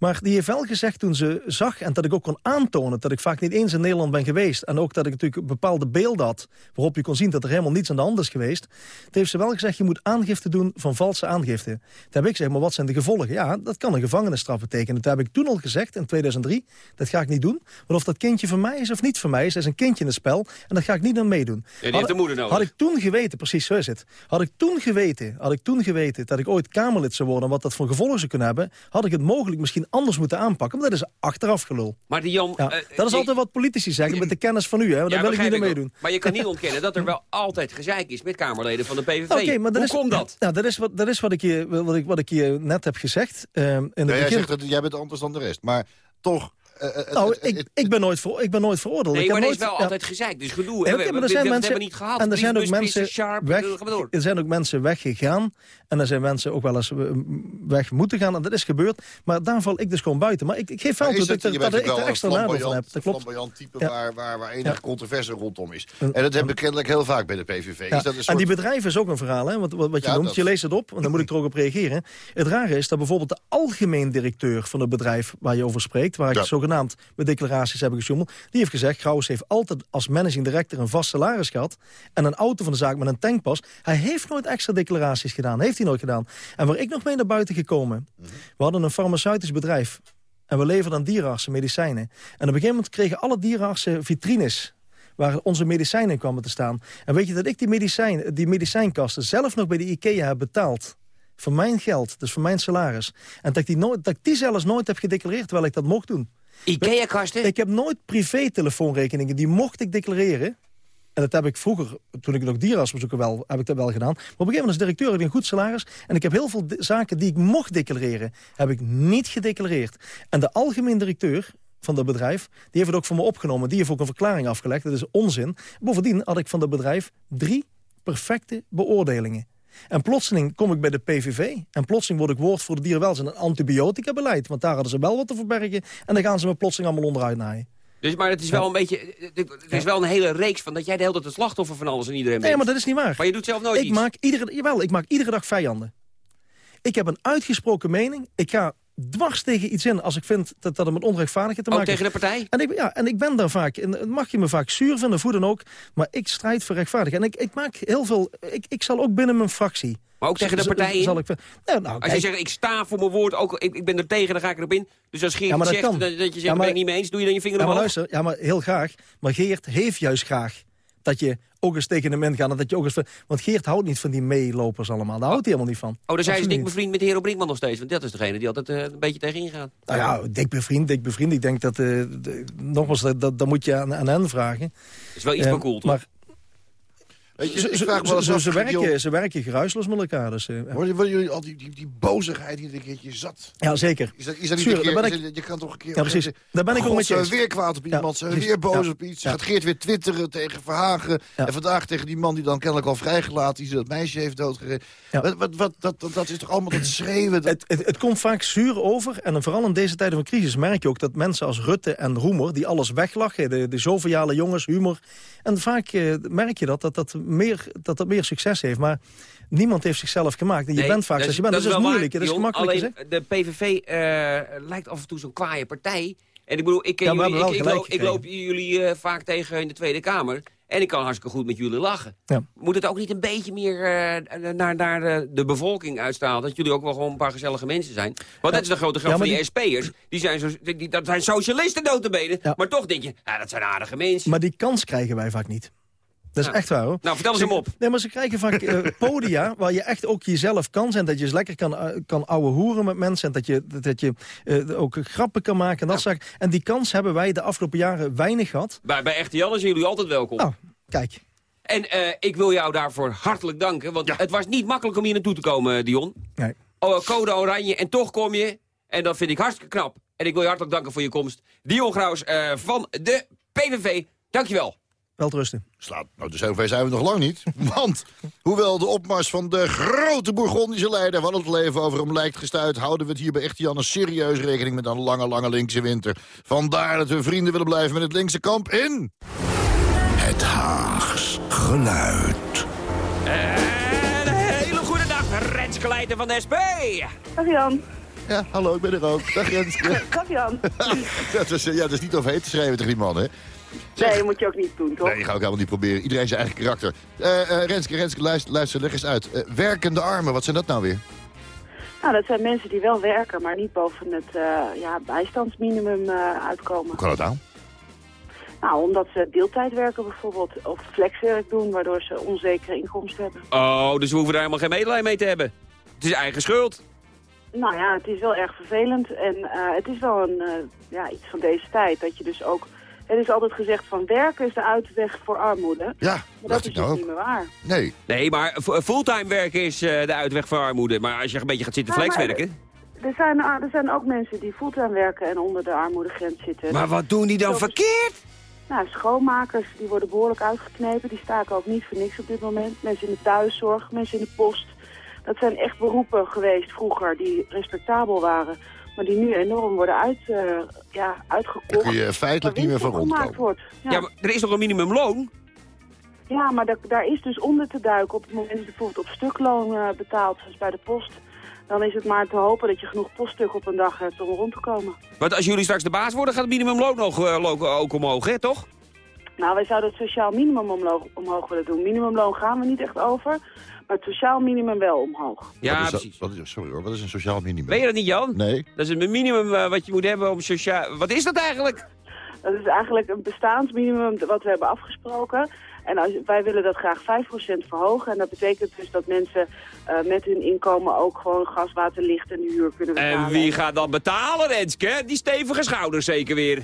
Maar die heeft wel gezegd toen ze zag en dat ik ook kon aantonen... dat ik vaak niet eens in Nederland ben geweest... en ook dat ik natuurlijk bepaalde beelden had... waarop je kon zien dat er helemaal niets aan de hand is geweest... toen heeft ze wel gezegd, je moet aangifte doen van valse aangifte. Toen heb ik gezegd, maar wat zijn de gevolgen? Ja, dat kan een gevangenisstraf betekenen. Dat heb ik toen al gezegd, in 2003. Dat ga ik niet doen. Want of dat kindje van mij is of niet van mij is... is een kindje in het spel en dat ga ik niet aan meedoen. Ja, die heeft de moeder nodig. Had ik toen geweten, precies zo is het... had ik toen geweten, had ik toen geweten dat ik ooit Kamerlid zou worden... en wat dat voor gevolgen zou kunnen hebben... had ik het mogelijk misschien anders moeten aanpakken. Maar dat is achteraf gelul. Maar die Jan... Ja, uh, dat is je, altijd wat politici zeggen met de kennis van u. Hè? Daar ja, wil ik niet aan ook. meedoen. Maar je kan niet (laughs) ontkennen dat er wel altijd gezeik is met Kamerleden van de PVV. Okay, maar Hoe is, komt dat? Nou, dat is, wat, dat is wat, ik je, wat, ik, wat ik je net heb gezegd. Uh, in nee, begin... jij zegt dat jij bent anders dan de rest. Maar toch... Uh, nou, het, ik, ik, ben nooit voor, ik ben nooit veroordeeld. Nee, ik maar heb er is nooit, wel altijd gezeik. Dus gedoe. Ja, we, okay, we, er zijn we, mensen, dat hebben we niet gehad. En er zijn, ook mensen weg, er zijn ook mensen weggegaan. En er zijn mensen ook wel eens weg moeten gaan. En dat is gebeurd. Maar daar val ik dus gewoon buiten. Maar ik, ik geef wel toe dat, dat, dat ik er extra nadeel van heb. Dat klopt. Een type ja. waar, waar, waar enige ja. controverse rondom is. En dat heb ik kennelijk heel vaak bij de PVV. Ja. Is dat soort... En die bedrijven is ook een verhaal, hè? Wat, wat, wat je noemt. dat- Je leest het op, en dan moet ik er ook op reageren. Het rare is dat bijvoorbeeld de algemeen directeur van het bedrijf waar je over spreekt... waar ik zogenaamd met declaraties heb gesjoemeld... die heeft gezegd, Grauwers heeft altijd als managing director een vast salaris gehad... en een auto van de zaak met een tankpas. Hij heeft nooit extra declaraties gedaan, heeft hij nooit gedaan. En waar ik nog mee naar buiten gekomen... we hadden een farmaceutisch bedrijf... en we leverden aan dierenartsen medicijnen. En op een gegeven moment kregen alle dierenartsen vitrines waar onze medicijnen kwamen te staan. En weet je dat ik die, medicijn, die medicijnkasten zelf nog bij de IKEA heb betaald? Voor mijn geld, dus voor mijn salaris. En dat ik die, nooit, dat ik die zelfs nooit heb gedeclareerd, terwijl ik dat mocht doen. Ikea-kasten? Ik heb nooit privé-telefoonrekeningen, die mocht ik declareren. En dat heb ik vroeger, toen ik nog dierenartsbezoeken wel, heb ik dat wel gedaan. Maar op een gegeven moment als directeur had ik een goed salaris. En ik heb heel veel zaken die ik mocht declareren, heb ik niet gedeclareerd. En de algemeen directeur van dat bedrijf, die heeft het ook voor me opgenomen. Die heeft ook een verklaring afgelegd. Dat is onzin. Bovendien had ik van dat bedrijf drie perfecte beoordelingen. En plotseling kom ik bij de PVV. En plotseling word ik woord voor de dierenwelzijn en antibiotica-beleid. Want daar hadden ze wel wat te verbergen. En dan gaan ze me plotseling allemaal onderuit naaien. Dus, maar het is wel een beetje... Er is wel een hele reeks van dat jij de hele tijd het slachtoffer van alles en iedereen bent. Nee, maar dat is niet waar. Maar je doet zelf nooit ik iets. maak iedere, jawel, ik maak iedere dag vijanden. Ik heb een uitgesproken mening. Ik ga dwars tegen iets in als ik vind dat dat het met onrechtvaardigheid te Ook maken tegen de partij? En ik, ja, en ik ben daar vaak, en mag je me vaak zuur vinden, of hoe dan ook, maar ik strijd voor rechtvaardigheid. En ik, ik maak heel veel, ik, ik zal ook binnen mijn fractie... Maar ook tegen de z- partij in? Zal ik, nou, nou, Als je zegt, ik sta voor mijn woord, ook, ik, ik ben er tegen, dan ga ik erop in. Dus als Geert Ja, dat zegt kan. dat, je zegt, Ja, maar- ben ik niet mee eens, doe je dan je vinger ja, maar luister, ja, maar heel graag. Maar Geert heeft juist graag dat je ook eens tegen hem ingaat. En dat je ook eens, want Geert houdt niet van die meelopers allemaal. Daar houdt hij helemaal niet van. Oh, dan zijn ze dik bevriend met de hero Brinkman nog steeds. Want dat is degene die altijd eh, een beetje tegen ingaat. Nou ja, dik bevriend, dik bevriend. Ik denk dat, eh, de- nogmaals, dat, dat, dat moet je aan, aan hen vragen. is wel iets Eh, maar cool, toch? maar Weet je, ze, ik vraag me werken, ze werken geruisloos met elkaar. Dus, eh, ja. Worden, worden jullie al die, die, die bozigheid niet een keertje zat? ja, zeker. Is dat, is dat niet keer, dat- je kan toch een keer... Ja, precies. Daar ben ik ook met je eens. weer kwaad op iemand, ze precies. weer boos op iets. Gaat Geert weer twitteren tegen Verhagen. En vandaag tegen die man die dan kennelijk al vrijgelaten is... die dat meisje heeft doodgereden. Ja. Wat, wat, wat, dat, dat, is toch allemaal dat schreeuwen? Het, het, het komt vaak zuur over. En vooral in deze tijden van crisis merk je ook dat mensen als Rutte en Roemer... die alles weglachen, de, de joviale jongens, humor... en vaak eh, merk je dat dat, dat, meer, dat dat meer succes heeft. Maar niemand heeft zichzelf gemaakt. En je Nee, bent vaak dat zoals je bent. Dat, is wel moeilijk. waar, Dat is gemakkelijk Alleen de PVV eh, lijkt af en toe zo'n kwaaie partij. En ik bedoel, ik, ken Ja, jullie, ik, loop, ik gekregen. loop jullie eh, vaak tegen in de Tweede Kamer. En ik kan hartstikke goed met jullie lachen. Ja. Moet het ook niet een beetje meer eh, naar, naar de, de bevolking uitstralen? Dat jullie ook wel gewoon een paar gezellige mensen zijn? Want dat is de grote grap Ja, van die SP'ers. Die zijn zo, die, dat zijn socialisten notabene. Ja. Maar toch denk je, ja, dat zijn aardige mensen. Maar die kans krijgen wij vaak niet. Dat is Ja. echt waar hoor. Nou, vertel eens hem op. Nee, maar ze krijgen vaak eh, (laughs) podia waar je echt ook jezelf kan zijn. Dat je eens lekker kan, eh, kan ouwe hoeren met mensen. En dat je, dat je eh, ook grappen kan maken en dat soort. En die kans hebben wij de afgelopen jaren weinig gehad. Bij, bij Echte Jan zijn jullie altijd welkom. Nou, kijk. En ik wil jou daarvoor hartelijk danken. Want het was niet makkelijk om hier naartoe te komen, Dion. Nee. Oh, code oranje en toch kom je. En dat vind ik hartstikke knap. En ik wil je hartelijk danken voor je komst. Dion Graus van de PVV. Dankjewel. Welterusten. Slaat, nou, dus zover zijn we nog lang niet. (laughs) Want, hoewel de opmars van de grote Bourgondische leider... van het leven over hem lijkt gestuurd... houden we het hier bij Echte Janne serieus rekening met een lange, lange linkse winter. Vandaar dat we vrienden willen blijven met het linkse kamp in... Het Haags Geluid. En een hele goede dag, Renske Leijten van de SP. Dag Jan. Ja, hallo, ik ben er ook. Dag Renske. (laughs) Dag Jan. (laughs) dat, is, ja, dat is niet overheen te schrijven tegen die man, hè? Nee, dat moet je ook niet doen, toch? Nee, die ga ik helemaal niet proberen. Iedereen zijn eigen karakter. Eh eh, Renske, Renske, luister, luister, leg eens uit. Eh, werkende armen, wat zijn dat nou weer? Nou, dat zijn mensen die wel werken, maar niet boven het eh, ja, bijstandsminimum eh, uitkomen. Hoe kan dat nou? Nou, omdat ze deeltijd werken bijvoorbeeld, of flexwerk doen, waardoor ze onzekere inkomsten hebben. Oh, dus we hoeven daar helemaal geen medelijden mee te hebben. Het is eigen schuld. Nou ja, het is wel erg vervelend en eh, het is wel een, eh, ja, iets van deze tijd. Dat je dus ook, het is altijd gezegd van werken is de uitweg voor armoede. Ja, Maar dat dacht is ik dus nou niet ook. meer waar. Nee. Nee, maar fu- fulltime werken is eh, de uitweg voor armoede. Maar als je een beetje gaat zitten Ja, maar- flexwerken... Er zijn, ah, er zijn ook mensen die fulltime werken en onder de armoedegrens zitten. Maar wat doen die dan verkeerd? Nou, schoonmakers die worden behoorlijk uitgeknepen. Die staken ook niet voor niks op dit moment. Mensen in de thuiszorg, mensen in de post. Dat zijn echt beroepen geweest vroeger die respectabel waren. Maar die nu enorm worden uit, eh, ja, uitgekocht. Daar kun je feitelijk niet meer van rondkomen. wordt. Ja, Ja, maar er is nog een minimumloon. ja maar da- daar is dus onder te duiken. Op het moment dat je bijvoorbeeld op stukloon eh, betaalt, zoals bij de post... dan is het maar te hopen dat je genoeg poststukken op een dag hebt om rond te komen. Want als jullie straks de baas worden, gaat het minimumloon nog, eh, lo- ook omhoog, hè, toch? Nou, wij zouden het sociaal minimum omhoog, omhoog willen doen. Minimumloon gaan we niet echt over, het sociaal minimum wel omhoog. Ja, Wat is dat- precies. Wat is, sorry hoor, wat is een sociaal minimum? Weet je dat niet, Jan? Nee. Dat is een minimum eh, wat je moet hebben om sociaal... Wat is dat eigenlijk? Dat is eigenlijk een bestaansminimum wat we hebben afgesproken. En als, wij willen dat graag 5% verhogen. En dat betekent dus dat mensen eh, met hun inkomen ook gewoon gas, water, licht en de huur kunnen betalen. En wie gaat dan betalen, Renske? Die stevige schouders zeker weer.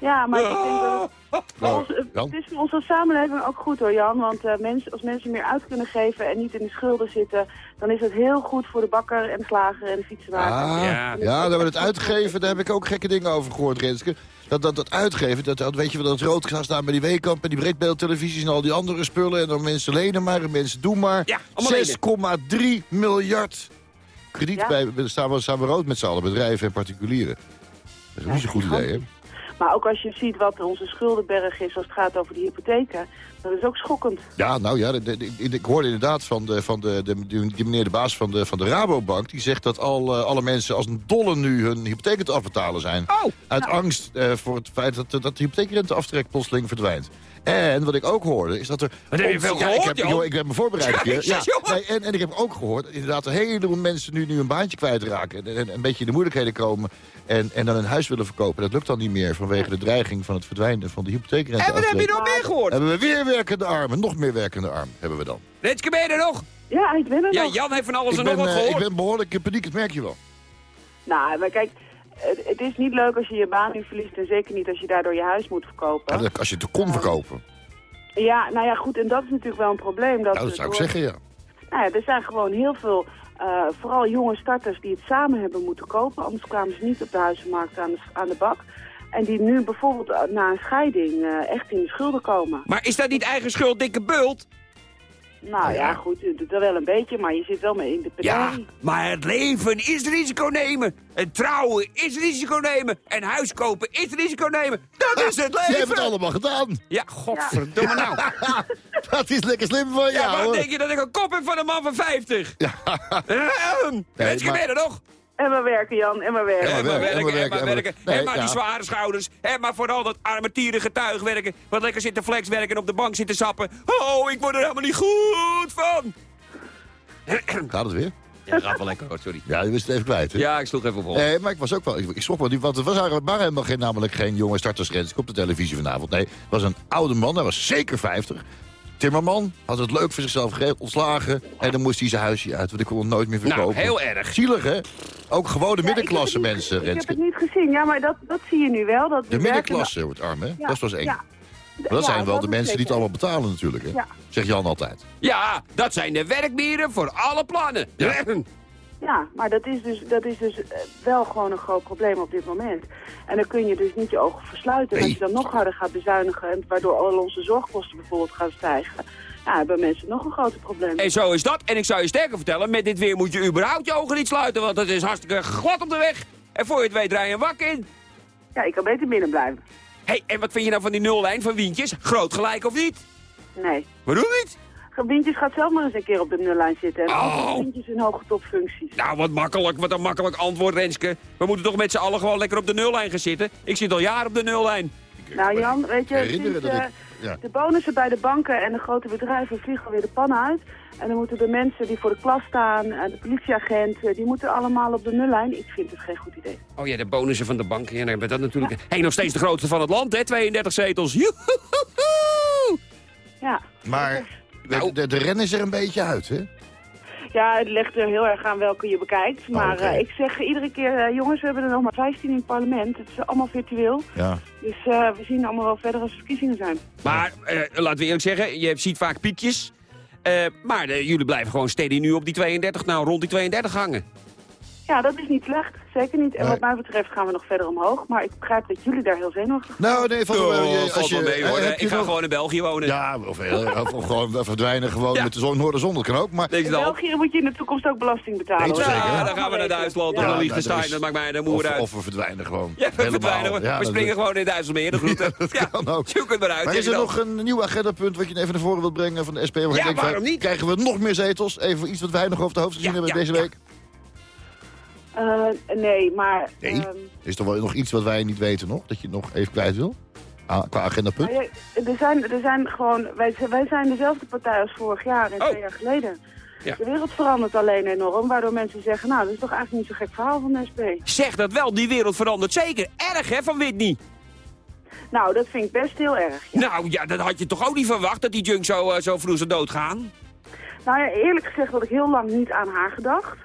Ja, maar ik denk dat het, voor Nou, ons, het is voor onze samenleving ook goed hoor Jan. Want eh, mensen, als mensen meer uit kunnen geven en niet in de schulden zitten... dan is het heel goed voor de bakker en de slager en de fietsenmaker. Ah, Ja. ja, daar hebben we het uitgeven, daar heb ik ook gekke dingen over gehoord, Renske. Dat, dat, dat uitgeven, dat, dat weet je wel, dat rood gaat staan bij die Weekamp... en die breedbeeldtelevisies en al die andere spullen... en dan mensen lenen maar en mensen doen maar. Ja, allemaal 6,3 miljard krediet Ja. bij, staan, we, staan we rood met z'n allen, bedrijven en particulieren. Dat is Ja, niet zo'n goed idee, hè? Maar ook als je ziet wat onze schuldenberg is als het gaat over die hypotheken... dat is ook schokkend. Ja, nou ja, de- de- de- ik hoorde inderdaad van, de, van de, de, die, die meneer de baas van de, van de Rabobank... die zegt dat al, eh, alle mensen als een dolle nu hun hypotheek aan het afbetalen zijn. Oh, Uit angst eh, voor het feit dat, dat de hypotheekrenteaftrek plotseling verdwijnt. En wat ik ook hoorde, is dat er... Wat heb je veel Ja, ik heb, joh? joh, ik heb me voorbereid Ja, nee, en, en ik heb ook gehoord, inderdaad, een heleboel mensen nu, nu een baantje kwijtraken. En, en een beetje in de moeilijkheden komen. En, en dan een huis willen verkopen. Dat lukt dan niet meer vanwege de dreiging van het verdwijnen van de en wat hypotheekrenteaftrek. heb je nog meer gehoord? Hebben we weer werkende armen. Nog meer werkende armen hebben we dan. Renske, ben je er nog? Ja, ik ben er Ja, nog. Jan heeft van alles Ik en ben, nog wat eh, ik gehoord. ben behoorlijk in paniek, dat merk je wel. Nou, maar kijk, het, het is niet leuk als je je baan nu verliest... en zeker niet als je daardoor je huis moet verkopen. Ja, als je het kon verkopen. Ja, nou ja, goed, en dat is natuurlijk wel een probleem. Dat, Nou, dat zou ik door- zeggen, ja. Nou ja, er zijn gewoon heel veel, eh, vooral jonge starters die het samen hebben moeten kopen. Anders kwamen ze niet op de huizenmarkt aan de, aan de bak. En die nu bijvoorbeeld eh, na een scheiding eh, echt in de schulden komen. Maar is dat niet eigen schuld, dikke bult? Nou ja, goed, het doet wel een beetje, maar je zit wel mee in de Ja, penarie. maar het leven is risico nemen. En trouwen is risico nemen. En huis kopen is risico nemen. Dat is het Je hebt het leven. allemaal gedaan. Ja, godverdomme nou. (laughs) Dat is lekker slim van Ja, jou, maar hoor. denk je dat ik een kop heb van een man van 50? Ja. Ben je er nog? En we werken, Jan, en we werken. En maar werken, en werken, we en maar werken, en we- werken. Nee, En maar die zware schouders. En maar vooral dat armetierige tuigwerken. Wat lekker zitten flex werken en op de bank zitten sappen. Oh, ik word er helemaal niet goed van. Gaat het weer? Ja, dat gaat wel lekker hoor, sorry. Ja, je wist het even kwijt, hè? Ja, ik sloeg even op hol. Nee, maar ik was ook wel... Ik, ik schrok wel, want er was eigenlijk maar helemaal geen, namelijk geen jonge startersgrens op de televisie vanavond. Nee, het was een oude man, hij was zeker 50. Timmerman had het leuk voor zichzelf geregeld, ontslagen. En dan moest hij zijn huisje uit, want ik kon het nooit meer verkopen. Nou, heel erg. Zielig, hè? Ook gewoon de Ja, middenklasse ik mensen, Ik heb Renske. het niet gezien, ja, maar dat, dat zie je nu wel. Dat De middenklasse wordt arm, hè? Ja, dat was eng. ja. Maar dat Ja, zijn wel de mensen die het allemaal betalen natuurlijk, hè? Ja. Zegt Jan altijd. Ja, dat zijn de werkmieren voor alle plannen. (clears throat) Ja, maar dat is dus, dat is dus eh, wel gewoon een groot probleem op dit moment. En dan kun je dus niet je ogen versluiten. En als je dan nog harder gaat bezuinigen... en waardoor al onze zorgkosten bijvoorbeeld gaan stijgen... ja, hebben mensen nog een groter probleem. En zo is dat. En ik zou je sterker vertellen, met dit weer moet je überhaupt je ogen niet sluiten. Want het is hartstikke glad op de weg. En voor je het weet rij je een wak in. Ja, ik kan beter binnen blijven. Hé, hey, en wat vind je nou van die nullijn van Wientjes? Groot gelijk of niet? Nee. Waarom niet? Wintjes gaat zelf maar eens een keer op de nullijn zitten. En Oh. Wintjes in hoge topfuncties. Nou, wat makkelijk, wat een makkelijk antwoord, Renske. We moeten toch met z'n allen gewoon lekker op de nullijn gaan zitten? Ik zit al jaren op de nullijn. Nou Jan, weet je, herinneren sinds, eh, ik- ja. de bonussen bij de banken en de grote bedrijven vliegen weer de pan uit. En dan moeten de mensen die voor de klas staan, en de politieagent, eh, die moeten allemaal op de nullijn. Ik vind het geen goed idee. Oh ja, de bonussen van de banken. Ja, dan hebben we dat natuurlijk. Hé, hey, nog steeds de grootste van het land, hè? 32 zetels. Joehoehoe! Ja. Maar Nou. de, de, de ren is er een beetje uit, hè? Ja, het ligt er heel erg aan welke je bekijkt. Maar oké. eh, ik zeg iedere keer, eh, jongens, we hebben er nog maar 15 in het parlement. Het is allemaal virtueel. Ja. Dus eh, we zien allemaal wel verder als er verkiezingen zijn. Maar, eh, laten we eerlijk zeggen, je ziet vaak piekjes. Eh, maar jullie blijven gewoon steady nu op die 32, nou rond die 32 hangen. Ja, dat is niet slecht. Zeker niet. En wat mij betreft gaan we nog verder omhoog. Maar ik begrijp dat jullie daar heel zenuwachtig zijn. Nou, nee. Je- Oh, als je, wel mee, hoor. eh, heb Ik ga nog- gewoon in België wonen. Ja, of, eh, (laughs) of, of gewoon verdwijnen gewoon Ja. met de zon, noorderzon, dat kan ook. Maar In. België moet je in de toekomst ook belasting betalen. Zeker? Ja, dan gaan we naar Duitsland of naar Ja, Liechtenstein. dat maakt mij de moer uit. of we verdwijnen gewoon. ja, we Helemaal. verdwijnen. Ja, we dat- springen gewoon in Duitsland de groeten. (laughs) ja, kan ook. zoek het maar uit. Maar is er nog een nieuw agendapunt wat je even naar voren wilt brengen van de SP? Ja, waarom niet? Krijgen we nog meer zetels? Even iets wat wij nog over de hoofd gezien hebben deze week? Eh, nee, maar... Nee? ehm, Is er wel nog iets wat wij niet weten nog? Dat je nog even kwijt wil? Ah, qua agendapunt? nou ja, er, zijn, er zijn gewoon... Wij, zijn- wij zijn dezelfde partij als vorig jaar en Oh. twee jaar geleden. Ja. De wereld verandert alleen enorm, waardoor mensen zeggen... Nou, dat is toch eigenlijk niet zo'n gek verhaal van de SP. Zeg dat wel, die wereld verandert zeker. Erg hè, van Whitney. Nou, dat vind ik best heel erg. ja. Nou ja, dat had je toch ook niet verwacht, dat die junk zo, eh, zo vroeg zou doodgaan? Nou ja, eerlijk gezegd had ik heel lang niet aan haar gedacht.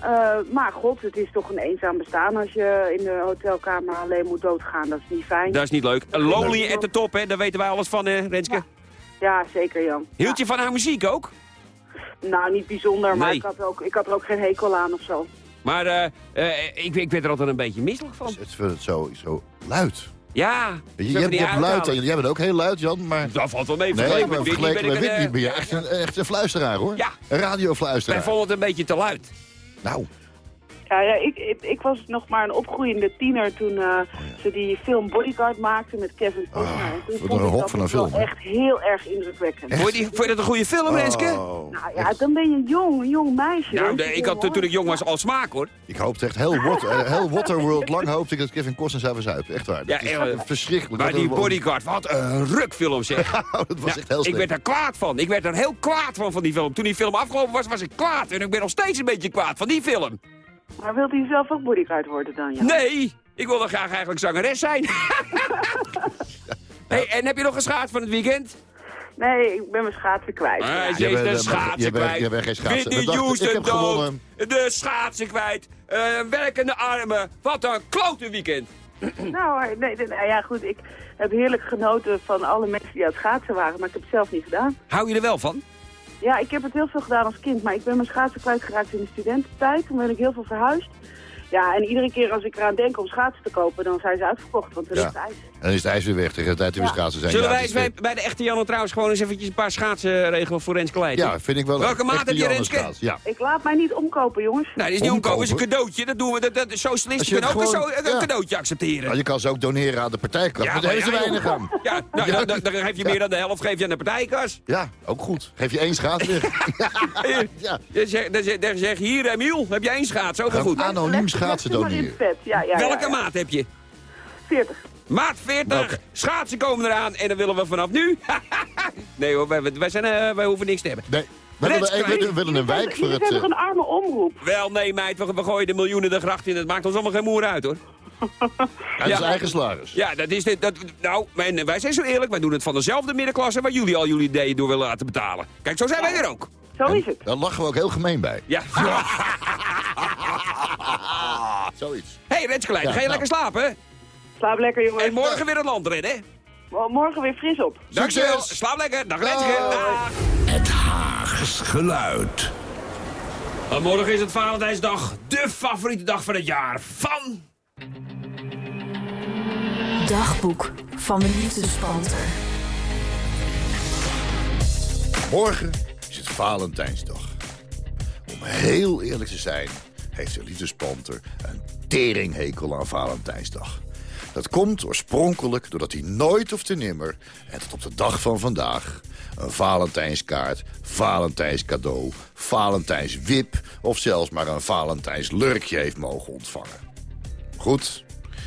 Eh, maar god, het is toch een eenzaam bestaan als je in de hotelkamer alleen moet doodgaan. Dat is niet fijn. Dat is niet leuk. Lonely at the top, hè, daar weten wij alles van, hè, Renske. Ja. Ja, zeker Jan. Hield je van haar muziek ook? Nou, niet bijzonder, maar Nee. ik, had ook, ik had er ook geen hekel aan of zo. Maar eh, eh, ik, ik werd er altijd een beetje misselijk van. Het is zo, zo luid. Ja, Je, je, we hebt- die je hebt luid jij bent ook heel luid, Jan, maar... Dat valt wel mee. Nee, Vergeleken met Whitney met ben ik een, Whitney eh, ben je echt een, echt een fluisteraar, hoor. Ja. Een Wij radiofluisteraar. vonden het een beetje te luid. Nou, Ja, ja ik, ik, ik was nog maar een opgroeiende tiener toen eh, ze die film Bodyguard maakte met Kevin Costner. Oh, wat vond een ik hok dat van een wel film, echt heel erg indrukwekkend. Vond je, die- vond je dat een goede film, Renske? oh, Nou ja, dan ben je een jong, een jong meisje. Nou, de- ik had toen ik jong was al smaak, hoor. ik hoopte echt, heel, water, eh, heel Waterworld lang hoopte ik dat Kevin Costner zou verzuipen. Echt waar. Ja, Dat is eh, verschrikkelijk. Maar die een- bodyguard, wat een rukfilm zeg. (laughs) dat was Nou, echt heel ik werd er kwaad van. Ik werd er heel kwaad van, van die film. Toen die film afgelopen was, was ik kwaad. En ik ben nog steeds een beetje kwaad van die film. Maar wilt u zelf ook bodyguard worden dan, ja? Nee, ik wilde graag eigenlijk zangeres zijn. (laughs) hey, en heb je nog geschaad van het weekend? Nee, ik ben mijn schaatsen kwijt. Ah, ja. je bent- de schaatsen kwijt. jij bent geen schaatser. Whitney Houston dood. gewonnen. De schaatsen kwijt. Eh, werkende armen. Wat een klote weekend. Nou, nee, nee, nou ja, goed, ik heb heerlijk genoten van alle mensen die aan het schaatsen waren, maar ik heb het zelf niet gedaan. Hou je er wel van? Ja, ik heb het heel veel gedaan als kind, maar ik ben mijn schaatsen kwijtgeraakt in de studententijd. Toen ben ik heel veel verhuisd. Ja, en iedere keer als ik eraan denk om schaatsen te kopen, dan zijn ze uitverkocht, want er Ja. ligt ijs. En dan is het ijs weer weg tegen de tijd dat we Ja. schaatsen zijn. Zullen Ja, wij eens bij, bij de echte Janne trouwens gewoon eens eventjes een paar schaatsen regelen voor Renske Leijten? Ja, vind ik wel. Welke maat heb je, schaats. Ja. Ik laat mij niet omkopen, jongens. Nee, dat is niet omkomen, dat is een Omkopen. cadeautje. Dat doen we. Dat, dat, socialisten je kunnen ook een, gewoon- zo- een ja. cadeautje accepteren. Nou, je kan ze ook doneren aan de partijkast, maar daar maar is er ja, weinig aan. Ja, nou, dan, dan, dan geef je meer dan de helft geef je aan de partijkas. Ja, ook goed. Geef je één schaats weg. (laughs) ja. Dan zeg, dan dan je, hier Emiel, heb jij één schaats, ook wel goed. Anoniem schaatsen doneren. Ja, ja, Welke ja, ja. maat heb je? 40. Maat 40. Welke? Schaatsen komen eraan en dan willen we vanaf nu. (laughs) nee hoor, wij, wij, zijn, eh, wij hoeven niks te hebben. Nee, we willen, Renske, we willen een wijk voor het... eh, toch een arme omroep? Wel, nee meid, we, we gooien de miljoenen de gracht in. Het maakt ons allemaal geen moer uit hoor. (laughs) uit zijn eigen salaris. Ja, dat is dit. Dat, nou, wij, wij zijn zo eerlijk. Wij doen het van dezelfde middenklasse waar jullie al jullie ideeën door willen laten betalen. Kijk, zo zijn wij er ook. Zo is het. Daar lachen we ook heel gemeen bij. Ja. (laughs) Zoiets. hey, Renskelein, Ja, ga je nou. lekker slapen? Slaap lekker, jongens. En morgen weer het land redden, hè? Morgen weer fris op. Dankjewel. Slaap lekker. Dag Renske. Dag. Het Haags geluid. En morgen is het Valentijnsdag, de favoriete dag van het jaar van... Dagboek van de liefdespanter. Morgen is het Valentijnsdag. Om heel eerlijk te zijn, heeft de liefdespanter een teringhekel aan Valentijnsdag. Dat komt oorspronkelijk doordat hij nooit of te nimmer... en tot op de dag van vandaag een Valentijnskaart, Valentijnscadeau... Valentijnswip of zelfs maar een Valentijnslurkje heeft mogen ontvangen. Goed,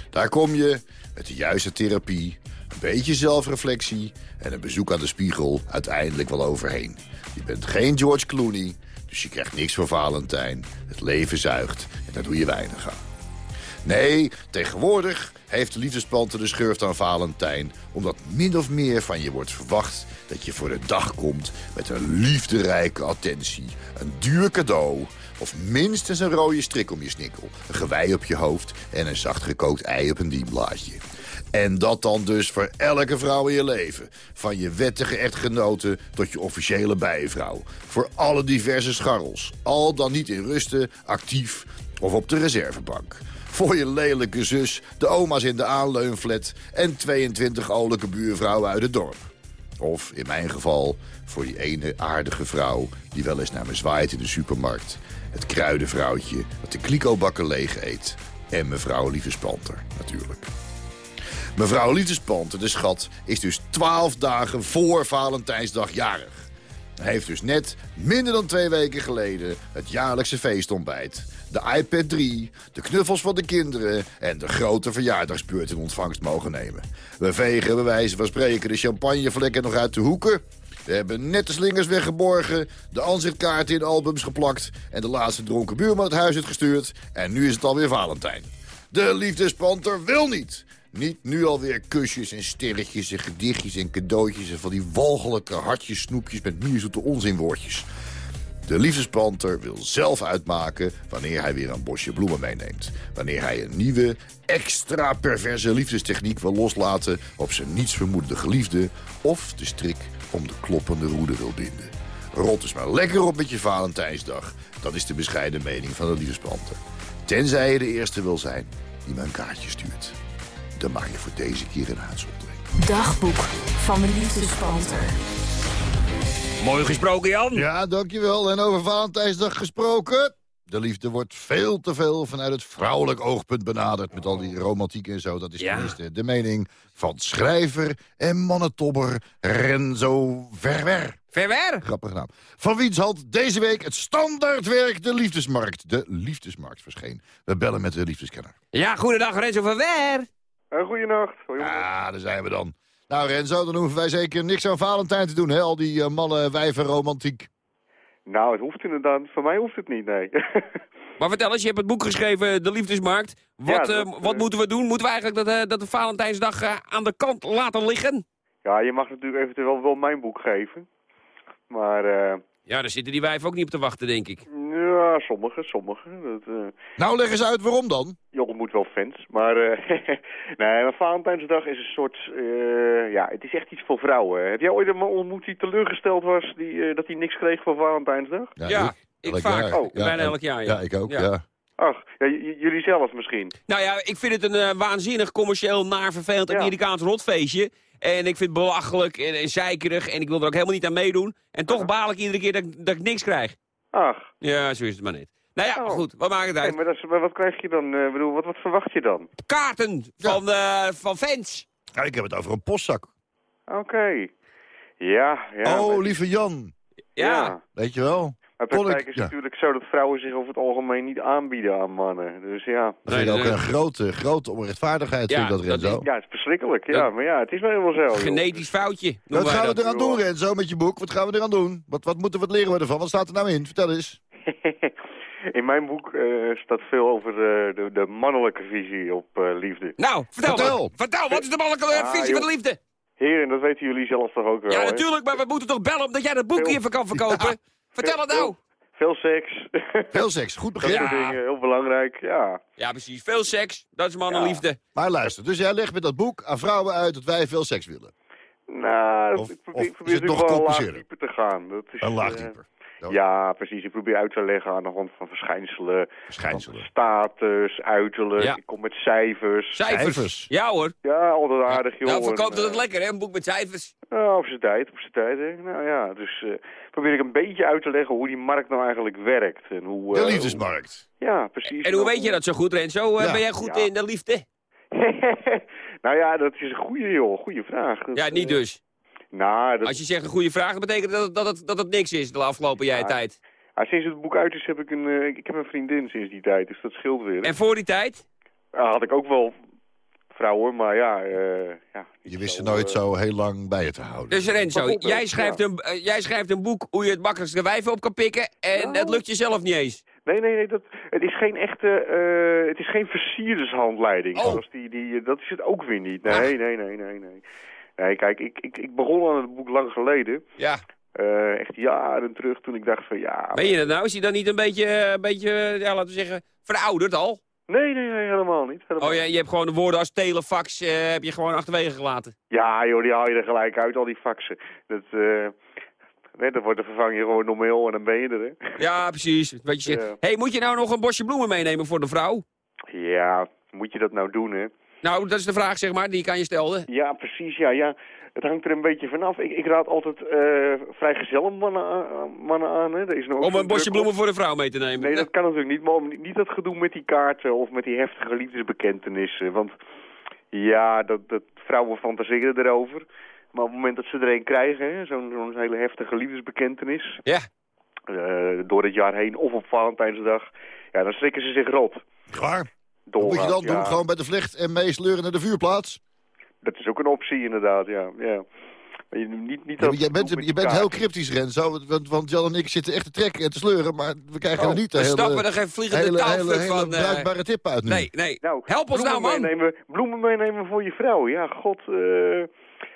daar kom je met de juiste therapie, een beetje zelfreflectie... en een bezoek aan de spiegel uiteindelijk wel overheen. Je bent geen George Clooney, dus je krijgt niks voor Valentijn. Het leven zuigt en daar doe je weinig aan. Nee, tegenwoordig heeft de liefdesplanten de schurft aan Valentijn... omdat min of meer van je wordt verwacht dat je voor de dag komt... met een liefderijke attentie, een duur cadeau... of minstens een rode strik om je snikkel, een gewei op je hoofd... en een zacht gekookt ei op een dienblaadje. En dat dan dus voor elke vrouw in je leven. Van je wettige echtgenote tot je officiële bijenvrouw. Voor alle diverse scharrels. Al dan niet in rusten, actief of op de reservebank. Voor je lelijke zus, de oma's in de aanleunflat... en 22 olijke buurvrouwen uit het dorp. Of, in mijn geval, voor die ene aardige vrouw... die wel eens naar me zwaait in de supermarkt. Het kruidenvrouwtje dat de klikobakken leeg eet. En mevrouw Lievespanter, natuurlijk. Mevrouw Liefdespanter, de schat, is dus 12 dagen voor Valentijnsdag jarig. Hij heeft dus net, minder dan twee weken geleden, het jaarlijkse feestontbijt. De iPad 3, de knuffels van de kinderen en de grote verjaardagsbeurt in ontvangst mogen nemen. We vegen bij wijze van spreken de champagnevlekken nog uit de hoeken. We hebben net de slingers weggeborgen, de aanzichtkaarten in albums geplakt... en de laatste dronken buurman het huis uitgestuurd. En nu is het alweer Valentijn. De liefdespanter wil niet. Niet nu alweer kusjes en sterretjes en gedichtjes en cadeautjes... en van die walgelijke hartjes snoepjes met mierzoete onzinwoordjes. De liefdespanter wil zelf uitmaken wanneer hij weer een bosje bloemen meeneemt. Wanneer hij een nieuwe, extra perverse liefdestechniek wil loslaten... op zijn nietsvermoedende geliefde... of de strik om de kloppende roede wil binden. Rot dus maar lekker op met je Valentijnsdag. Dat is de bescheiden mening van de liefdespanter. Tenzij je de eerste wil zijn die me een kaartje stuurt dan mag je voor deze keer een uitzondering. Dagboek van de liefdespanter. Mooi gesproken, Jan. Ja, dankjewel. En over Valentijnsdag gesproken... De liefde wordt veel te veel vanuit het vrouwelijk oogpunt benaderd... met al die romantiek en zo. Dat is Ja. tenminste de mening van schrijver en mannentobber Renzo Verwer. Verwer. Grappige naam. Van wiens hand deze week het standaardwerk De Liefdesmarkt. De Liefdesmarkt verscheen. We bellen met de liefdeskenner. Ja, goedendag Renzo Verwer. Uh, goedenacht. Hoi, jongen. Ja, daar zijn we dan. Nou Renzo, dan hoeven wij zeker niks aan Valentijn te doen, hè? Al die eh, mannen, wijven, romantiek. Nou, het hoeft inderdaad. Voor mij hoeft het niet, nee. (laughs) Maar vertel eens, je hebt het boek geschreven, De Liefdesmarkt. Wat, Ja, eh, wat eh, moeten we doen? Moeten we eigenlijk dat, eh, dat de Valentijnsdag eh, aan de kant laten liggen? ja, je mag natuurlijk eventueel wel mijn boek geven. Maar, eh Ja, daar zitten die wijven ook niet op te wachten, denk ik. ja, sommige, sommige. Dat, eh Nou, leg eens uit waarom dan. je ontmoet wel fans. Maar, eh (laughs) nee, maar Valentijnsdag is een soort, eh, ja, het is echt iets voor vrouwen. Heb jij ooit een man ontmoet die teleurgesteld was die, eh, dat hij niks kreeg voor Valentijnsdag? Ja, ik vaak. jaar. Oh, bijna elk jaar, ja. Ja, ik ook, Ja. Ach, ja, jullie zelf misschien. Nou ja, ik vind het een eh, waanzinnig commercieel, naar vervelend Ja. Amerikaans rotfeestje. En ik vind het belachelijk en, en zeikerig en ik wil er ook helemaal niet aan meedoen. En toch baal ik iedere keer dat, ik- dat ik niks krijg. Ach, Ja, zo is het maar niet. Nou ja, Oh. goed, wat maakt het nee, uit? maar, dat is, maar wat krijg je dan? eh, bedoel, wat, wat verwacht je dan? Kaarten van, eh, van fans. Ja, ik heb het over een postzak. Oké. Ja, ja. oh, lieve Jan. Ja. Weet je wel? Maar de praktijk is ja. natuurlijk zo dat vrouwen zich over het algemeen niet aanbieden aan mannen. Dus ja, Dat ik ook een grote, grote onrechtvaardigheid, Ja, vind ik dat, dat Renzo. ja het is verschrikkelijk. Ja, Ja. maar ja, het is nou helemaal zo. joh. Genetisch foutje. Wat noemen wij gaan we eraan doen, Renzo, met je boek? Wat gaan we eraan doen? Wat, wat moeten we het leren we ervan? Wat staat er nou in? Vertel eens. (laughs) In mijn boek eh, staat veel over eh, de, de mannelijke visie op eh, liefde. Nou, vertel, Vertel. wat is de mannelijke Ah, visie van de liefde? Heren, dat weten jullie zelf toch ook wel, Ja, natuurlijk, maar we moeten toch bellen omdat jij dat boek Veel- hier kan verkopen? Vertel het nou. Veel seks. Veel seks, goed (laughs) dat begin. soort dingen, heel belangrijk, ja. Ja, precies. Veel seks, dat is mannenliefde. Maar luister, dus jij legt met dat boek aan vrouwen uit dat wij veel seks willen. Nou, Of- ik of probeer, is ik probeer het nog natuurlijk wel een laag dieper te gaan. Dat is, Een laag eh, Ja, precies. Ik probeer uit te leggen aan de hand van verschijnselen. Verschijnselen. van Status, uiterlijk. Ja. Ik kom met cijfers. Cijfers. Cijfers. Ja hoor. Ja, altijd aardig, joh. Nou, verkoopt het eh, lekker, hè? Een boek met cijfers. Ja, op zijn tijd, op zijn tijd. Hè. Nou ja, dus eh, probeer ik een beetje uit te leggen hoe die markt nou eigenlijk werkt. En hoe, De eh, liefdesmarkt. hoe- ja, precies. En hoe weet je dat zo goed, Renzo? Eh, Ja. Ben jij goed Ja. in de liefde? (laughs) nou ja, dat is een goede, joh. Goede vraag. Dat, Ja, niet dus. Nou, dat, Als je zegt een goede vraag, dan betekent dat, dat, het, dat het niks is de afgelopen Ja. tijd. ah, sinds het boek uit is, heb ik een, eh, ik, heb een vriendin sinds die tijd, dus dat scheelt weer. En voor die tijd? Ah, had ik ook wel vrouwen, maar ja... eh, ja Je wist ze nooit zo heel lang bij je te houden. Dus Renzo, jij schrijft, ja. een, eh, jij schrijft een boek hoe je het makkelijkste wijven op kan pikken... en Nou. dat lukt je zelf niet eens. Nee, nee, nee, dat, het is geen echte, eh, het is geen versiershandleiding. Oh. Zoals die, die, dat is het ook weer niet. Nee, Ach. nee, nee, nee, nee. Nee, kijk, ik, ik, ik begon aan het boek lang geleden. Ja. eh, echt jaren terug, toen ik dacht van ja... Ben je dat nou? Is hij dan niet een beetje, eh, een beetje ja, laten we zeggen, verouderd al? Nee, nee, nee, helemaal niet. Helemaal Oh ja, je hebt gewoon de woorden als telefax eh, heb je gewoon achterwege gelaten. Ja, joh, die haal je er gelijk uit, al die faxen. Dat, eh nee, dat wordt er vervang je gewoon door mail en dan ben je er, hè. Ja, precies. Wat je zegt. Ja. hey, moet je nou nog een bosje bloemen meenemen voor de vrouw? Ja, moet je dat nou doen, hè? Nou, dat is de vraag, zeg maar, die ik aan je stelde. Ja, precies, ja, ja. Het hangt er een beetje vanaf. Ik, ik raad altijd eh vrijgezellen mannen aan, mannen aan, hè. Er is Om een bosje bloemen op. voor de vrouw mee te nemen. Nee, dat kan natuurlijk niet. Maar om, niet dat gedoe met die kaarten of met die heftige liefdesbekentenissen. Want ja, dat, dat vrouwen fantaseren erover. Maar op het moment dat ze er een krijgen, zo'n zo'n hele heftige liefdesbekentenis... Ja. eh, door het jaar heen of op Valentijnsdag, ja, dan schrikken ze zich rot. Waar? Doorgaans, Moet je dat ja. doen? Gewoon bij de vlecht en meesleuren naar de vuurplaats? Dat is ook een optie inderdaad, ja. ja. Maar je, niet, niet Ja, dat jij bent, je bent heel cryptisch, Renzo. Want, want Jan en ik zitten echt te trekken en te sleuren. Maar we krijgen Oh, er niet de We hele, stappen er geen vliegende hele, hele, hele van. eh, bruikbare tip uit nu. nee, nee. Nou, Help ons nou, man. Meenemen, bloemen meenemen voor je vrouw. Ja, god. eh,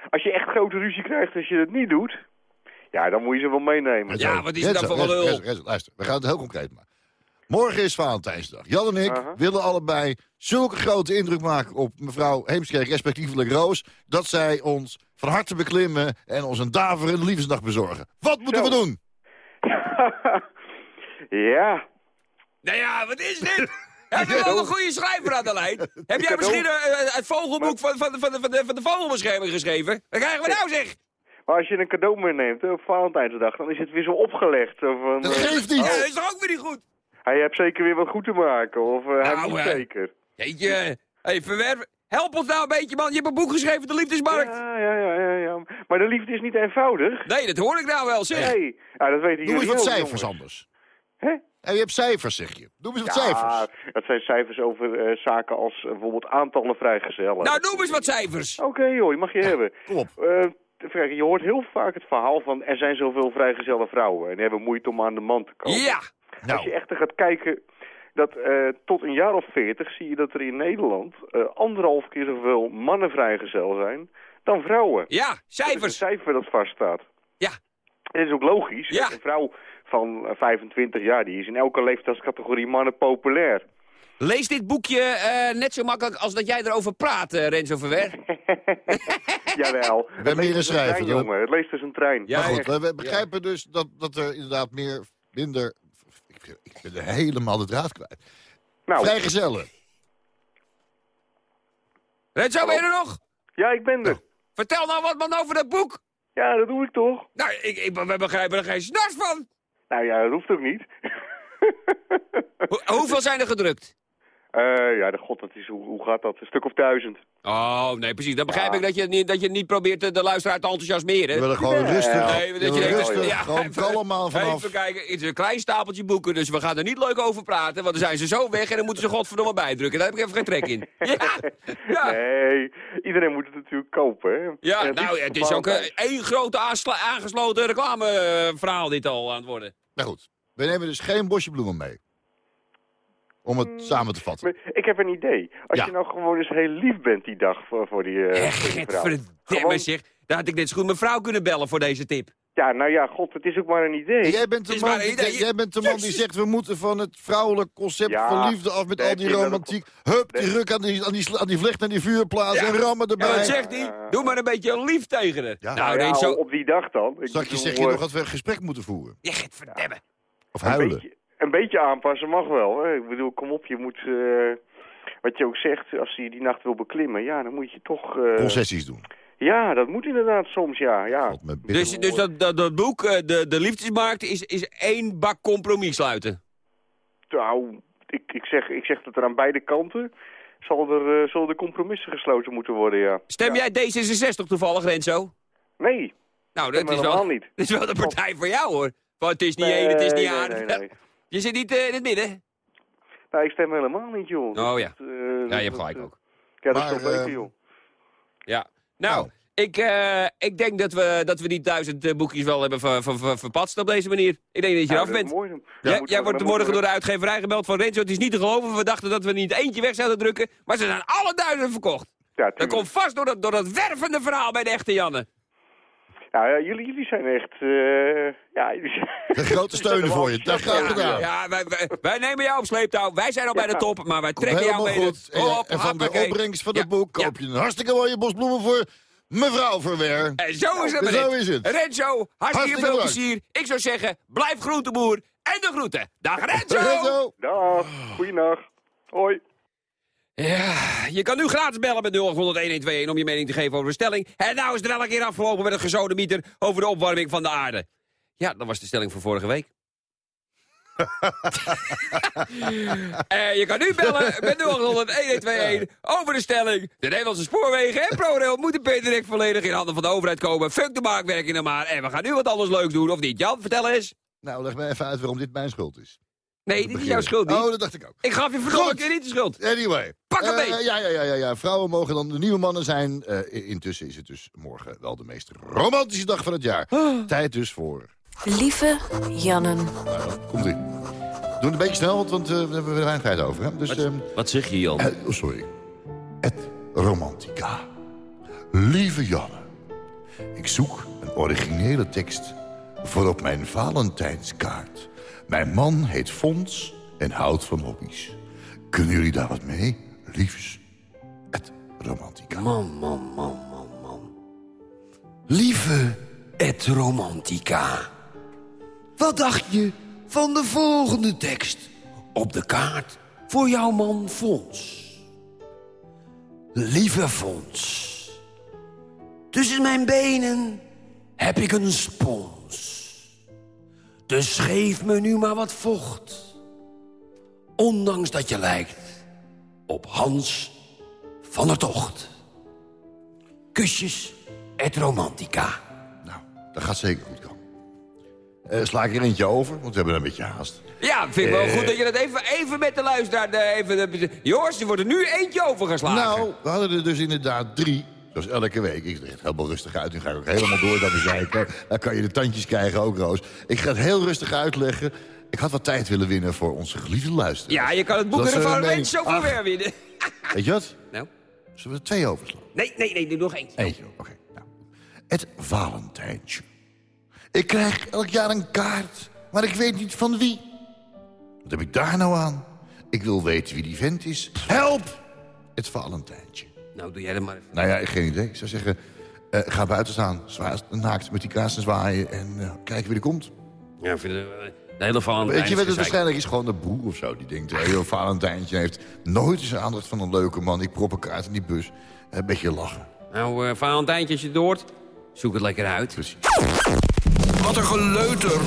als je echt grote ruzie krijgt als je het niet doet... Ja, dan moet je ze wel meenemen. Ja, wat is Renzo, voor? Renzo, Renzo, luister, we gaan het heel concreet maken. Morgen is Valentijnsdag. Jan en ik willen allebei zulke grote indruk maken op mevrouw Heemskerk, respectievelijk Roos, dat zij ons van harte beklimmen en ons een daverende liefdesdag bezorgen. Wat moeten Zo. we doen? (laughs) ja. Nou ja, wat is dit? Heb je ook een goede schrijver aan de lijn? Heb jij misschien eh, het vogelboek van, van, van, de- van, de, van de vogelbescherming geschreven? Wat krijgen we nou zeg? Maar als je een cadeau meeneemt hè, op Valentijnsdag, dan is het weer zo opgelegd. Van, Dat eh, geeft Ja, niet. dat is toch ook weer niet goed? Hij heeft zeker weer wat goed te maken. Of uh, hij Nou, moet eh, zeker. Jeetje, hey, verwerven. Help ons nou een beetje, man. Je hebt een boek geschreven, De Liefdesmarkt. Ja, ja, ja, ja, ja. Maar de liefde is niet eenvoudig. Nee, dat hoor ik nou wel, zeg. Nee. Ja, dat weten Doe eens wat cijfers jongens. anders. Hè? En je hebt cijfers, zeg je. Doe eens wat Ja, cijfers. dat zijn cijfers over eh, zaken als eh, bijvoorbeeld aantallen vrijgezellen. Nou, noem eens wat cijfers. Oké joh, die mag je hebben. Kom op. Eh, kijken, je hoort heel vaak het verhaal van er zijn zoveel vrijgezelle vrouwen en die hebben moeite om aan de man te komen. Ja. Als je Nou, echt gaat kijken, dat eh, tot een jaar of veertig zie je dat er in Nederland eh, anderhalf keer zoveel mannen vrijgezel zijn dan vrouwen. Ja, Dat is een cijfers. cijfer dat vaststaat. Ja. En dat is ook logisch. Ja. Een vrouw van eh, 25 jaar, die is in elke leeftijdscategorie mannen populair. Lees dit boekje eh, net zo makkelijk als dat jij erover praat, eh, Renzo Verwer. (laughs) (laughs) Jawel. ben Het meer leest een schrijver, jongen. Het leest als een trein. Ja, maar goed, echt. we, we begrijpen dus dat, dat er inderdaad meer, minder... Ik, ik ben helemaal de draad kwijt. Nou, Vrijgezellen. Renzo, ben je er nog? ja, ik ben er. Vertel nou wat man over dat boek. Ja, dat doe ik toch? Nou, ik, ik, we begrijpen er geen snars van. Nou ja, dat hoeft ook niet. (laughs) Ho- hoeveel zijn er gedrukt? Eh, ja, de god, dat is, hoe, hoe gaat dat? Een stuk of duizend. Oh, nee, precies. Dan begrijp Ja. ik dat je, het niet, dat je niet probeert de, de luisteraar te We enthousiasmeren. willen gewoon rustig, Nee, we dat je willen denkt, rustig ja, gewoon even- kalm aan vanaf. Even kijken, het is een klein stapeltje boeken, dus we gaan er niet leuk over praten. Want dan zijn ze zo weg en dan moeten ze godverdomme bijdrukken. Daar heb ik even geen trek in. (laughs) Ja, ja. Nee, iedereen moet het natuurlijk kopen. Hè? Ja, En nou, het is ook eh, één grote aangesloten reclameverhaal dit al aan het worden. Nou goed, we nemen dus geen bosje bloemen mee. Om het samen te vatten. Maar ik heb een idee. Als Ja. je nou gewoon eens heel lief bent die dag voor, voor die, eh, Echt, voor die vrouw. verdomme Gewoon- zeg. Daar had ik net zo goed mijn vrouw kunnen bellen voor deze tip. Ja, nou ja, god, het is ook maar een idee. Jij bent de man, die, idee. jij bent de man die Jezus. zegt... we moeten van het vrouwelijk concept Ja, van liefde af met al die ik romantiek. Hup, die ruk aan die, aan die, aan die vlecht en die vuurplaats Ja. en rammen Ja, erbij. wat zegt hij? Doe maar een beetje lief tegen haar. Ja. nou, Nou ja, Renzo... op die dag dan. Ik bedoel, zeg je eh, nog dat we een gesprek moeten voeren. Je gaat verdemmen. Of een huilen. beetje, een beetje aanpassen mag wel. Hè? Ik bedoel, kom op, je moet... eh, wat je ook zegt, als hij die nacht wil beklimmen, ja, dan moet je toch... eh, Concessies doen. ja, dat moet inderdaad soms, ja. ja. Dus, dus dat, dat, dat boek, eh, de, de liefdesmarkt, is, is één bak compromis sluiten. Nou, ik, ik, zeg, ik zeg dat er aan beide kanten zal er, eh, zullen de compromissen gesloten moeten worden, ja. Stem jij D66 toevallig, Renzo? Nee, Nou, dat is helemaal wel, niet. (laughs) dat is wel de partij voor jou, hoor. Want het is niet Nee, één, het is niet nee, aan. nee, nee. Je zit niet eh, in het midden? Nou, ik stem helemaal niet, joh. Oh ja. Dat, eh, Ja, je hebt gelijk eh, ook. Ja, dat Maar, is toch beter, joh. Ja. Nou, Nou. Ik, eh, ik denk dat we, dat we die duizend boekjes wel hebben ver, ver, ver- verpatst op deze manier. Ik denk dat je Ja, af bent. mooi. Jij- Ja, jij wordt morgen door de uitgeverij gebeld van Renzo. Het is niet te geloven. We dachten dat we niet eentje weg zouden drukken. Maar ze zijn alle duizenden verkocht. Ja, Dat komt vast door dat, door dat wervende verhaal bij de echte Janne. Ja, ja, jullie, jullie zijn echt... eh, ja, jullie zijn... De grote steunen voor je. Dat gaat gedaan. Ja, wij, wij, wij nemen jou op sleeptouw. Wij zijn al bij de top, maar wij Komt trekken jou mee. goed. En, Hop, en van de opbrengst van Ja, het boek koop je een hartstikke mooie bos bloemen voor mevrouw Verweer. En zo is het, Zo is het. Renzo, hartstikke, Hartstikke veel plezier. Ik zou zeggen, blijf groenteboer en de groeten. Dag Renzo! Renzo. Dag, goeienacht. Hoi. Ja, je kan nu gratis bellen met 0800 om je mening te geven over de stelling. En nou is het er elke keer afgelopen met een gezode mieter over de opwarming van de aarde. Ja, dat was de stelling van vorige week. (laughs) Eh, je kan nu bellen met 0800 over de stelling. De Nederlandse spoorwegen en ProRail moeten per direct volledig in handen van de overheid komen. Fuck de marktwerking dan maar. En we gaan nu wat anders leuks doen, of niet? Jan, vertel eens. Nou, leg me even uit waarom dit mijn schuld is. Nee, dit is jouw schuld niet. Oh, dat dacht ik ook. Ik gaf je verdomme keer niet de schuld. Anyway. Pak een Eh, beet. ja, ja, ja, ja, ja. Vrouwen mogen dan de nieuwe mannen zijn. Eh, intussen is het dus morgen wel de meest romantische dag van het jaar. Ah. Tijd dus voor... Lieve Jannen. Nou, komt ie. Doe het een beetje snel, want, eh, we hebben er weinig tijd over. Hè? Dus, ehm, Wat zeg je, Jan? eh, oh, sorry. Het Romantica. Lieve Janne. Ik zoek een originele tekst voor op mijn Valentijnskaart. Mijn man heet Fons en houdt van hobby's. Kunnen jullie daar wat mee? Liefs. Het Romantica. Man, man, man, man, man. Lieve et romantica. Wat dacht je van de volgende tekst? Op de kaart voor jouw man Fons. Lieve Fons. Tussen mijn benen heb ik een spons. Dus geef me nu maar wat vocht. Ondanks dat je lijkt op Hans van der Tocht. Kusjes et romantica. Nou, dat gaat zeker goed komen. Eh, sla ik er eentje over, want we hebben een beetje haast. Ja, vind ik wel Eh. goed dat je dat even, even met de luisteraar... even, jongens, er wordt er nu eentje overgeslagen. Nou, we hadden er dus inderdaad drie. Zoals elke week. Ik leg het helemaal rustig uit. Nu ga ik ook helemaal door naar de zeiken. Dan kan je de tandjes krijgen ook, Roos. Ik ga het heel rustig uitleggen. Ik had wat tijd willen winnen voor onze geliefde luisteraars. ja, je kan het boek Dat is van een van Ach, Weer winnen. Weet je wat? Nou, Zullen we er twee overslaan? nee, nee, nee, doe nog één. Eentje, oké. Nou. Het Valentijntje. Ik krijg elk jaar een kaart, maar ik weet niet van wie. Wat heb ik daar nou aan? Ik wil weten wie die vent is. Help! Het Valentijntje. Nou, doe jij dat maar even. Nou ja, geen idee. Ik zou zeggen, eh, ga buiten staan. Zwaar, naakt met die kaarsen zwaaien en eh, kijken wie er komt. Ja, vind eh, de hele Valentijn Weet je wat het waarschijnlijk is? Gewoon de broer of zo. Die denkt, hé, joh, Valentijntje heeft nooit eens aandacht van een leuke man. Ik prop een kaart in die bus. Een beetje lachen. Nou, eh Valentijntje, als je het hoort, zoek het lekker uit. Precies. Wat een geleuter.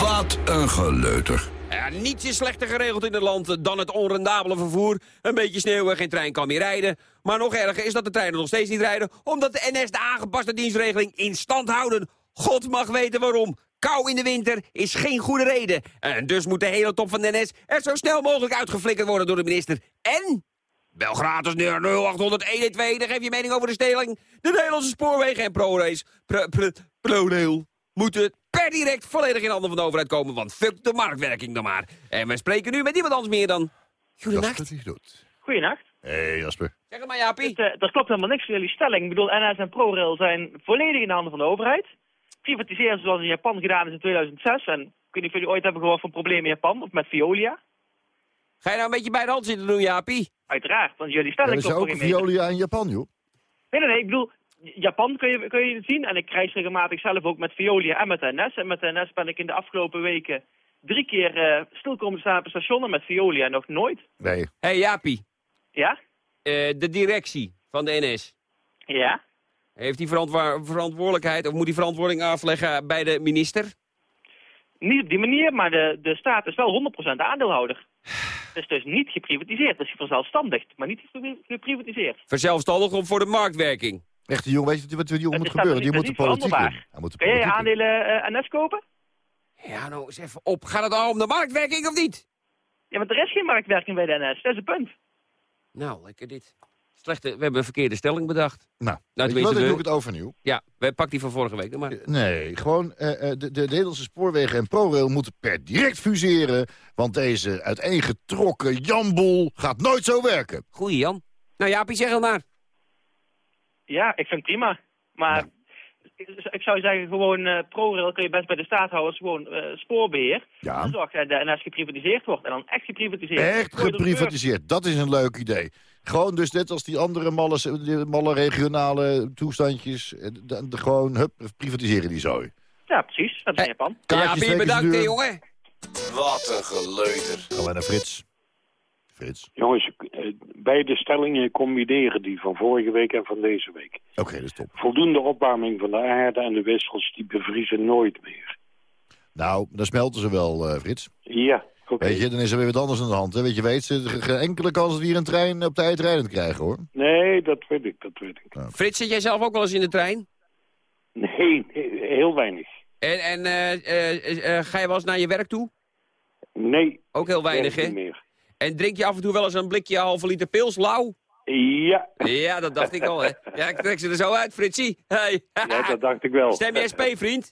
Wat een geleuter. Ja, niets is slechter geregeld in het land dan het onrendabele vervoer. Een beetje sneeuw en geen trein kan meer rijden. Maar nog erger is dat de treinen nog steeds niet rijden... omdat de NS de aangepaste dienstregeling in stand houden. God mag weten waarom. Kou in de winter is geen goede reden. En dus moet de hele top van de NS er zo snel mogelijk uitgeflikkerd worden door de minister. En... Bel gratis naar 0800 112, dan geef je mening over de stelling. De Nederlandse spoorwegen en ProRace, pro, pro, ProRail, moeten per direct volledig in handen van de overheid komen. Want fuck de marktwerking dan maar. En we spreken nu met niemand anders meer dan... Goedenacht. Hé hey, Jasper. Zeg het maar, Jaapie. Het, eh, er klopt helemaal niks van jullie stelling. Ik bedoel, NS en ProRail zijn volledig in de handen van de overheid. Privatiseren zoals in Japan gedaan is in 2006. En ik weet niet of jullie ooit hebben gehoord van problemen in Japan of met Veolia. Ga je nou een beetje bij de hand zitten doen, Jaapie? Uiteraard, want jullie Er stelling is klopt ook voor een geen meter. violia in Japan, joh. Nee, nee, nee. Ik bedoel, Japan kun je, kun je het zien. En ik reis regelmatig zelf ook met Veolia en met de NS. En met de NS ben ik in de afgelopen weken drie keer eh stil komen staan op een station. En met Veolia nog nooit. Nee. Hé, hey, Jaapie. Ja? Eh, de directie van de NS. Ja? Heeft die verantwoordelijkheid, of moet die verantwoording afleggen bij de minister? Niet op die manier, maar de, de staat is wel 100% aandeelhouder. (sighs) Het is dus niet geprivatiseerd. Het is verzelfstandigd, maar niet gepri- geprivatiseerd. Verzelfstandigd om voor de marktwerking. Echte jongen, weet je wat er hier Het moet gebeuren? Die moet de politiek in. moet de Kun jij aandelen eh, NS kopen? Ja, nou eens even op. Gaat het al om de marktwerking of niet? Ja, maar er is geen marktwerking bij de NS. Dat is het punt. Nou, lekker dit. Slechte, we hebben een verkeerde stelling bedacht. Nou, Nou, weet je wat, tenminste, dan we- doe ik het overnieuw. Ja, we pak die van vorige week. dan Maar. Nee, gewoon eh, eh, de, de Nederlandse spoorwegen en ProRail moeten per direct fuseren. Want deze uiteengetrokken jamboel gaat nooit zo werken. Goeie Jan. Nou Jaapie, zeg het maar. Ja, ik vind het prima. Maar ik, ik zou zeggen, gewoon eh ProRail kun je best bij de staat houden als gewoon eh, spoorbeheer. Ja. Dan zorg dat de NS geprivatiseerd wordt. En dan echt geprivatiseerd. Echt er geprivatiseerd, dat is een leuk idee. Gewoon dus net als die andere malle, die malle regionale toestandjes. eh, de- de- Gewoon, hup, privatiseren die zo. beur. Ja, precies. Dat is in Japan. Keer bedankt jongen. Wat een geleuter. Gaan we naar Frits. Frits. Jongens, eh, beide stellingen combineren die van vorige week en van deze week. Oké, dat is top. Voldoende opwarming van de aarde en de wissels die bevriezen nooit meer. Nou, dan smelten ze wel, eh, Frits. Ja, oké. Weet je, dan is er weer wat anders aan de hand. Hè? Weet je, weet ze, er is geen enkele kans dat we hier een trein op tijd rijdend krijgen, hoor. Nee, dat weet ik, dat weet ik. Frits, zit jij zelf ook wel eens in de trein? Nee, heel weinig. En, en eh, ga je wel eens naar je werk toe? Nee. Ook heel weinig, hè? niet meer. En drink je af en toe wel eens een blikje halve liter pils, lauw? Ja, Ja, dat dacht ik al, hè. Ja, ik trek ze er zo uit, Fritsie. Hey. ja, dat dacht ik wel. Stem je SP, vriend?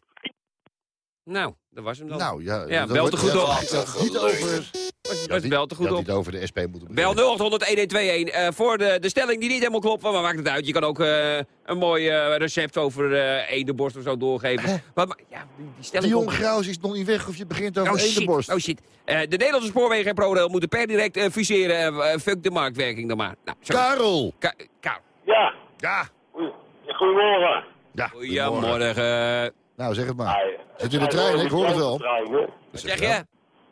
Nou, dat was hem dan. Nou, ja. Ja, wordt- te goed op. Niet over... was, was niet- bel te goed ja, op. niet over de SP moeten Bel beginnen. 0800 1121 eh, voor de, de stelling die niet helemaal klopt, maar maakt het uit. Je kan ook eh, een mooi eh, recept over eh edenborst of zo doorgeven. Maar, maar, ja, die, die stelling Dion komt- Graus is nog niet weg of je begint over Oh shit, edenborst. oh shit. Eh, de Nederlandse spoorwegen en ProRail moeten per direct fuseren. Fuck de marktwerking dan maar. Nou, zo. Karel! Ka Ka- Ja, Ja! goedemorgen. Ja, Goedemorgen. Nou, zeg het maar. Zit in de trein, ik hoor het wel. Wat zeg je?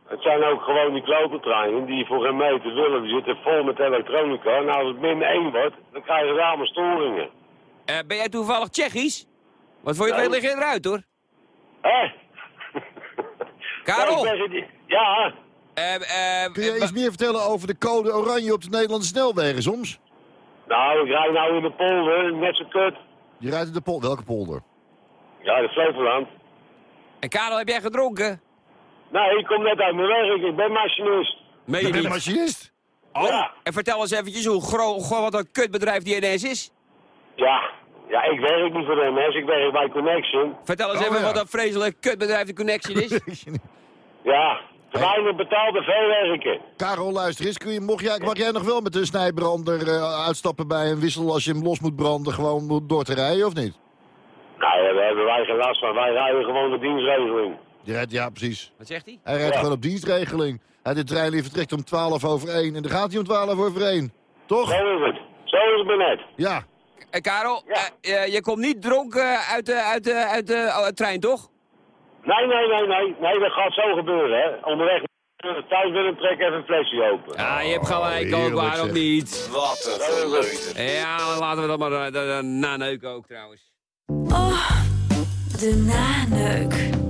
Het zijn ook gewoon die klopentreinen die voor geen meter willen. Die zitten vol met elektronica. En als het min 1 wordt, dan krijgen we allemaal storingen. Eh, ben jij toevallig Tsjechisch? Want voor je het je eruit, hoor. Hé? (laughs) Karel? Ja, Eh, eh, Kun je eh, iets meer vertellen over de code oranje op de Nederlandse snelwegen soms? nou, ik rijd nou in de polder, net zo kut. Je rijdt in de polder. Welke polder? Ja, de Flevoland. En Karel, heb jij gedronken? Nee, ik kom net uit mijn werk, ik ben machinist. Meen Je je bent niet? machinist? Oh, Ja. en vertel eens eventjes hoe gro goh, wat een kutbedrijf die NS is. Ja, ja, ik werk niet voor de MS, ik werk bij Connection. Vertel eens Oh, even ja. wat een vreselijk kutbedrijf de Connection is. (laughs) Ja, te weinig betaalde veel werken. Karel, luister eens. Kun je, mocht jij, mag jij nog wel met de snijbrander eh, uitstappen bij een wissel als je hem los moet branden, gewoon door- door te rijden of niet? Nou ja, daar hebben wij geen last van. Wij rijden gewoon de dienstregeling. Die rijdt, ja, precies. wat zegt hij? Hij rijdt Ja. gewoon op dienstregeling. Hij de trein die vertrekt om 12 over 1 en dan gaat hij om 12 over 1. Toch? Zo is het. Zo is het maar net. Ja. Eh, Karel, eh, eh, je komt niet dronken uit de, uit de, uit de oh, trein, toch? Nee, nee, nee, nee. Nee, dat gaat zo gebeuren, hè. Onderweg thuis willen trek even een flesje open. Ja, je hebt gelijk ook, Oh, waarom zeg. niet? Wat een geleuter. Ja, dan laten we dat maar uh, uh, naneuken ook trouwens. Oh, de naneuk.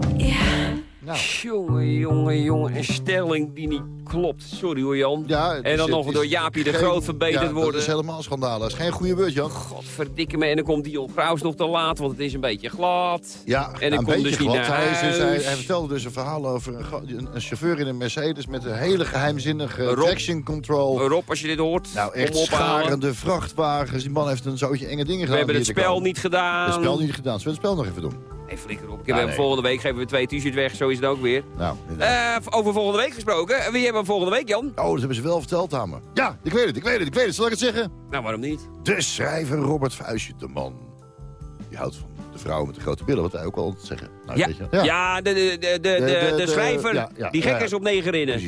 Nou. Jongen, jongen, jongen, een stelling die niet klopt. Sorry hoor, Jan. Ja, en dan nog door Jaapie de geen- Groot verbeterd ja, worden. dat is helemaal schandalig. Dat is geen goede beurt, Jan. Godverdikke me. En dan komt Dion Graus nog te laat, want het is een beetje glad. Ja, en ik een beetje dus niet glad. naar hij, is dus- huis. hij, hij vertelde dus een verhaal over een, een, chauffeur in een Mercedes met een hele geheimzinnige Rob. traction control. Rob, als je dit hoort, Nou, echt scharende vrachtwagens. Die man heeft een zootje enge dingen gedaan. We hebben het spel niet gedaan. Het spel niet gedaan. Zullen we het spel nog even doen? Hey, flikker op. Ik heb Ah, nee. Volgende week geven we twee t-shirts weg, zo is het ook weer. Nou, Eh, over volgende week gesproken. Wie hebben we volgende week, Jan? Oh, dat hebben ze wel verteld aan me. Ja, ik weet het, ik weet het, ik weet het. Zal ik het zeggen? Nou, waarom niet? De schrijver Robert Vuijsje, de man. Die houdt van de vrouw met de grote billen, wat wij ook al altijd zeggen. Nou, Ja, weet je. ja. de, de, de, de, de, schrijver ja, ja, die gek ja. is op. Precies,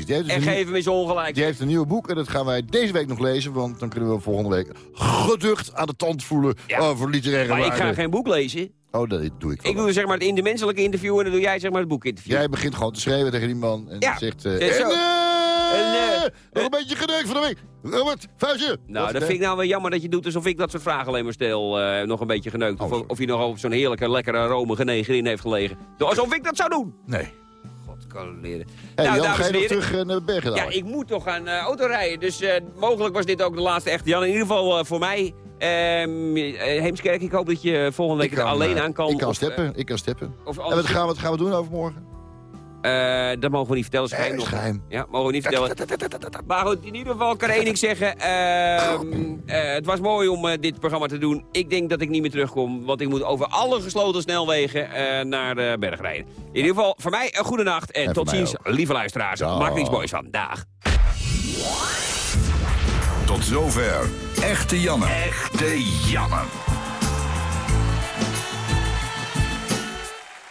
die heeft dus en een geef hem eens ongelijk. Die heeft een nieuw boek en dat gaan wij deze week nog lezen. Want dan kunnen we volgende week geducht aan de tand voelen over literaire Maar ik ga geen boek lezen. Oh, dat doe ik wel. Ik doe zeg maar het in de menselijke interview en dan doe jij zeg maar het boekinterview. Jij begint gewoon te schreeuwen tegen die man en Ja, zegt... en, zo. eh, En, nog een beetje geneukt van de week. Robert, vuistje. Nou, dat vind ik nou wel jammer dat je doet alsof ik dat soort vragen alleen maar stel. eh, nog een beetje geneukt. Of, of je nog op zo'n heerlijke, lekkere, romige negerin heeft gelegen. Alsof ik dat zou doen. Nee. God, kan leren. Hey, nou, Jan, ga je nog terug eh, naar Bergen Ja, ik moet toch gaan autorijden. Dus mogelijk was dit ook de laatste echte Jan. In ieder geval voor mij. Ehm eh, Heemskerk, ik hoop dat je volgende week er alleen eh, aan kan. Ik kan Of, steppen, ik kan steppen. of en wat gaan, we, wat gaan we doen overmorgen? eh, dat mogen we niet vertellen. is geheim is nog. geheim. Ja, mogen we niet vertellen. Maar goed, in ieder geval kan één ding zeggen. ehm, eh, het was mooi om eh, dit programma te doen. Ik denk dat ik niet meer terugkom. Want ik moet over alle gesloten snelwegen eh, naar de berg rijden. In ieder geval, voor mij een goede nacht. En, En tot ziens, lieve luisteraars. Dag. Maak er iets moois van. Dag. Tot zover. Echte Janne. Echte Janne.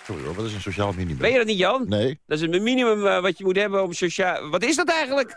Sorry hoor, wat is een sociaal minimum? Ben je dat niet, Jan? Nee. Dat is het minimum eh, wat je moet hebben om sociaal... Wat is dat eigenlijk?